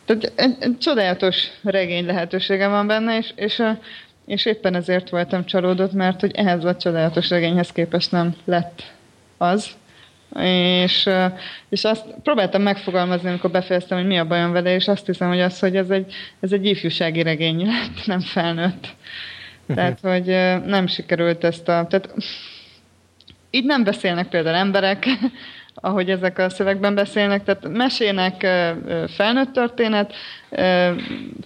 Speaker 4: Tehát egy, egy csodálatos regény lehetősége van benne, és, és a, és éppen ezért voltam csalódott, mert hogy ehhez a csodálatos regényhez képest nem lett az. És, és azt próbáltam megfogalmazni, amikor befejeztem, hogy mi a bajom vele, és azt hiszem, hogy az, hogy ez egy, ez egy ifjúsági regény lett, nem felnőtt. Tehát, hogy nem sikerült ezt a... Tehát, így nem beszélnek például emberek, ahogy ezek a szövegben beszélnek, tehát mesének felnőtt történet,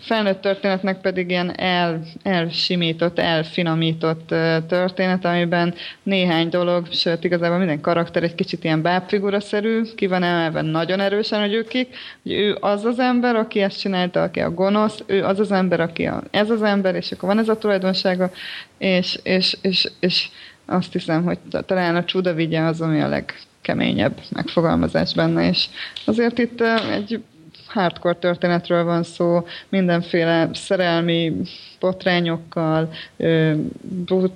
Speaker 4: felnőtt történetnek pedig ilyen el, elsimított, elfinomított történet, amiben néhány dolog, sőt igazából minden karakter egy kicsit ilyen bábfigura-szerű, ki van emelve nagyon erősen, hogy kik, hogy ő az az ember, aki ezt csinálta, aki a gonosz, ő az az ember, aki a, ez az ember, és akkor van ez a tulajdonsága, és, és, és, és azt hiszem, hogy talán a csuda vigye az, ami a leg, keményebb megfogalmazás benne, és azért itt egy hardcore történetről van szó, mindenféle szerelmi potrányokkal,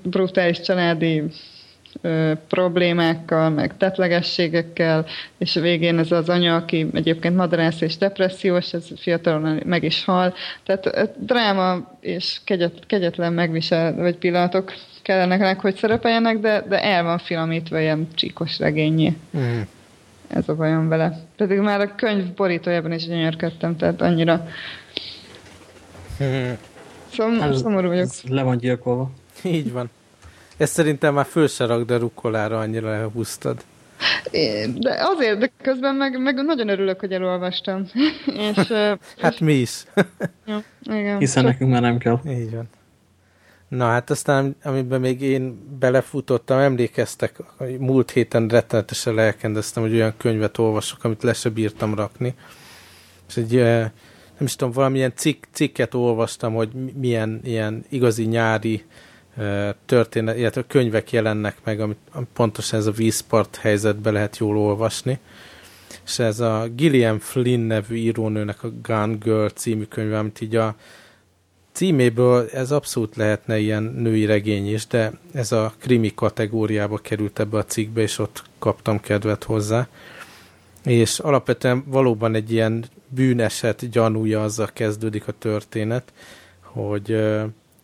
Speaker 4: brutális családi problémákkal, meg tetlegességekkel, és végén ez az anya, aki egyébként madarász és depressziós, ez fiatalon meg is hal. Tehát dráma és kegyet, kegyetlen megvisel, vagy pillanatok kellenek, hogy szerepeljenek, de, de el van finomítva ilyen csíkos regényé. Mm. Ez a bajom vele. Pedig már a könyv borítójában is gyönyörködtem, tehát annyira... Mm. Szom, ez, szomorú vagyok.
Speaker 2: Le van gyilkolva.
Speaker 3: Így van. Ezt szerintem már föl se rakd a rukkolára, annyira elhúztad.
Speaker 4: De azért, de közben meg, meg nagyon örülök, hogy elolvastam. és,
Speaker 3: hát és... mi is.
Speaker 4: ja, igen.
Speaker 2: Hiszen Csak... nekünk már nem kell.
Speaker 3: Így van. Na hát aztán, amiben még én belefutottam, emlékeztek, múlt héten rettenetesen lelkendeztem, hogy olyan könyvet olvasok, amit le se bírtam rakni. És egy, nem is tudom, valamilyen cikk, cikket olvastam, hogy milyen ilyen igazi nyári történet, illetve könyvek jelennek meg, amit pontosan ez a vízpart helyzetbe lehet jól olvasni. És ez a Gillian Flynn nevű írónőnek a Gun Girl című könyve, amit így a címéből ez abszolút lehetne ilyen női regény is, de ez a krimi kategóriába került ebbe a cikkbe, és ott kaptam kedvet hozzá. És alapvetően valóban egy ilyen bűneset gyanúja azzal kezdődik a történet, hogy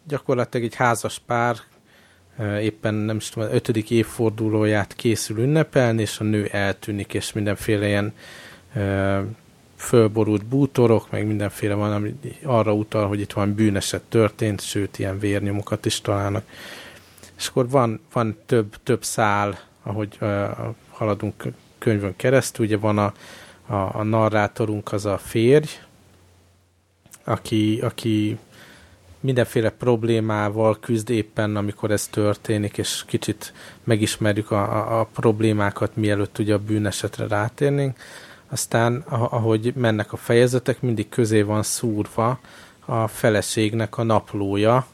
Speaker 3: gyakorlatilag egy házas pár éppen nem is tudom, ötödik évfordulóját készül ünnepelni, és a nő eltűnik, és mindenféle ilyen fölborult bútorok, meg mindenféle van, ami arra utal, hogy itt van bűneset történt, sőt, ilyen vérnyomokat is találnak. És akkor van, van több, több szál, ahogy uh, haladunk könyvön keresztül, ugye van a, a, a narrátorunk az a férj, aki, aki mindenféle problémával küzd éppen, amikor ez történik, és kicsit megismerjük a, a, a problémákat, mielőtt ugye a bűnesetre rátérnénk. Aztán, ahogy mennek a fejezetek, mindig közé van szúrva a feleségnek a naplója,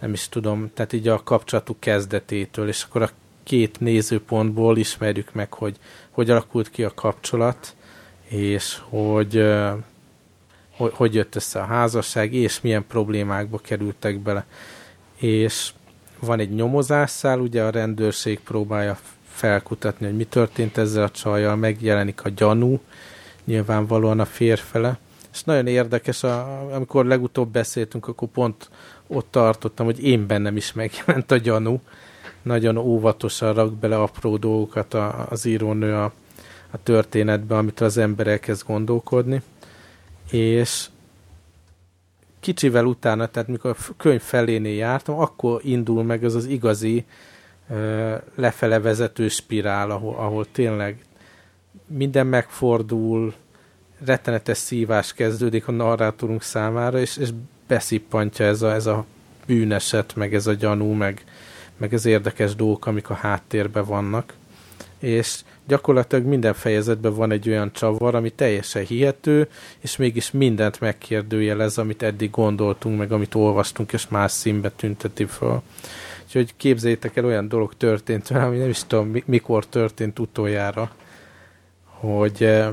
Speaker 3: nem is tudom, tehát így a kapcsolatuk kezdetétől, és akkor a két nézőpontból ismerjük meg, hogy hogy alakult ki a kapcsolat, és hogy hogy, jött össze a házasság, és milyen problémákba kerültek bele. És van egy nyomozásszál, ugye a rendőrség próbálja felkutatni, hogy mi történt ezzel a csajjal, megjelenik a gyanú, nyilvánvalóan a férfele. És nagyon érdekes, a, amikor legutóbb beszéltünk, akkor pont ott tartottam, hogy én bennem is megjelent a gyanú. Nagyon óvatosan rak bele apró dolgokat az írónő a, a történetbe, amit az ember elkezd gondolkodni és kicsivel utána, tehát mikor a könyv felénél jártam, akkor indul meg ez az igazi lefele vezető spirál, ahol, ahol tényleg minden megfordul, rettenetes szívás kezdődik a narrátorunk számára, és, és beszippantja ez a, ez a bűneset, meg ez a gyanú, meg, meg az érdekes dolgok, amik a háttérben vannak. És gyakorlatilag minden fejezetben van egy olyan csavar, ami teljesen hihető, és mégis mindent megkérdőjelez, amit eddig gondoltunk, meg amit olvastunk, és más színbe tünteti fel. Úgyhogy képzeljétek el, olyan dolog történt vele, ami nem is tudom, mikor történt utoljára, hogy eh,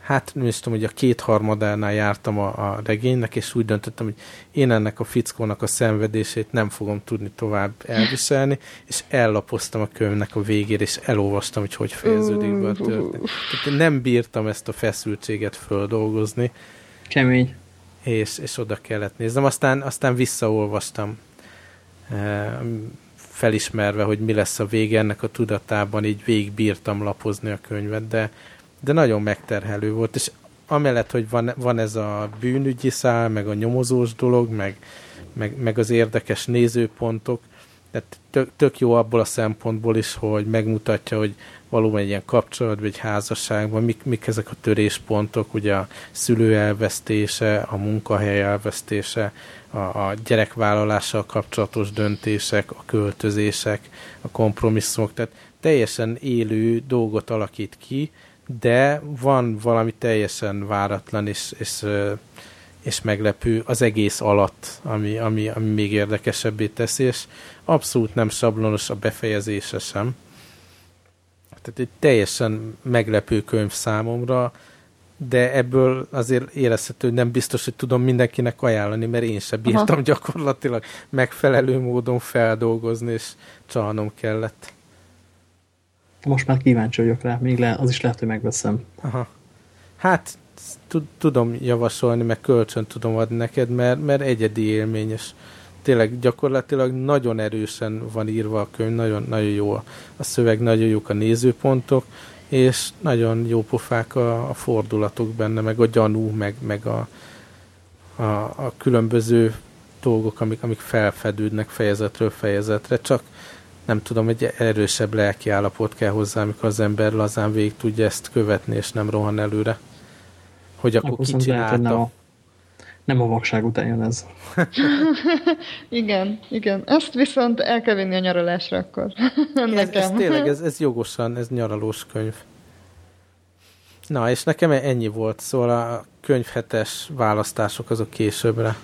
Speaker 3: hát nem is tudom, hogy a kétharmadánál jártam a, a regénynek, és úgy döntöttem, hogy én ennek a fickónak a szenvedését nem fogom tudni tovább elviselni, és ellapoztam a könyvnek a végére, és elolvastam, hogy hogy fejeződik be a történet. Tehát nem bírtam ezt a feszültséget földolgozni.
Speaker 2: Kemény.
Speaker 3: És, és oda kellett néznem. Aztán, aztán visszaolvastam felismerve, hogy mi lesz a vége ennek a tudatában, így végigbírtam lapozni a könyvet, de de nagyon megterhelő volt, és amellett, hogy van, van ez a bűnügyi szál, meg a nyomozós dolog, meg, meg, meg az érdekes nézőpontok, tehát tök, tök jó abból a szempontból is, hogy megmutatja, hogy valóban egy ilyen kapcsolat, vagy házasságban mik, mik ezek a töréspontok, ugye a szülő elvesztése, a munkahely elvesztése, a, a gyerekvállalással kapcsolatos döntések, a költözések, a kompromisszumok, tehát teljesen élő dolgot alakít ki, de van valami teljesen váratlan és, és, és meglepő az egész alatt, ami, ami, ami még érdekesebbé teszi, és abszolút nem sablonos a befejezése sem. Tehát egy teljesen meglepő könyv számomra, de ebből azért érezhető, hogy nem biztos, hogy tudom mindenkinek ajánlani, mert én sem bírtam Aha. gyakorlatilag megfelelő módon feldolgozni, és csalnom kellett.
Speaker 2: Most már kíváncsi vagyok rá, még le, az is lehet, hogy megveszem.
Speaker 3: Aha. Hát, tudom javasolni, meg kölcsön tudom adni neked, mert, mert egyedi élményes. Tényleg gyakorlatilag nagyon erősen van írva a könyv, nagyon, nagyon jó a, szöveg, nagyon jók a nézőpontok, és nagyon jó pofák a, a fordulatok benne, meg a gyanú, meg, meg a, a, a különböző dolgok, amik, amik felfedődnek fejezetről fejezetre, csak nem tudom, egy erősebb lelki állapot kell hozzá, amikor az ember lazán végig tudja ezt követni, és nem rohan előre. Hogy akkor, akkor ki csinálta.
Speaker 2: Nem a, vakság után jön ez.
Speaker 4: igen, igen. Ezt viszont el kell vinni a nyaralásra akkor.
Speaker 3: ez, ez tényleg, ez, ez jogosan, ez nyaralós könyv. Na, és nekem ennyi volt, szóval a könyvhetes választások azok későbbre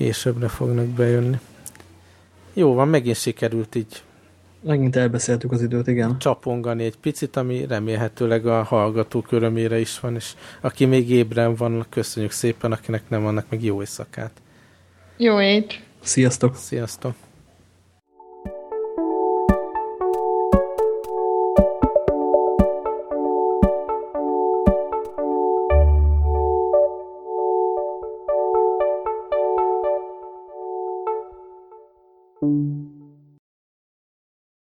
Speaker 3: későbbre fognak bejönni. Jó van, megint sikerült így
Speaker 2: Megint elbeszéltük az időt, igen.
Speaker 3: Csapongani egy picit, ami remélhetőleg a hallgatók örömére is van, és aki még ébren van, köszönjük szépen, akinek nem, annak meg jó éjszakát.
Speaker 4: Jó ét!
Speaker 2: Sziasztok!
Speaker 3: Sziasztok!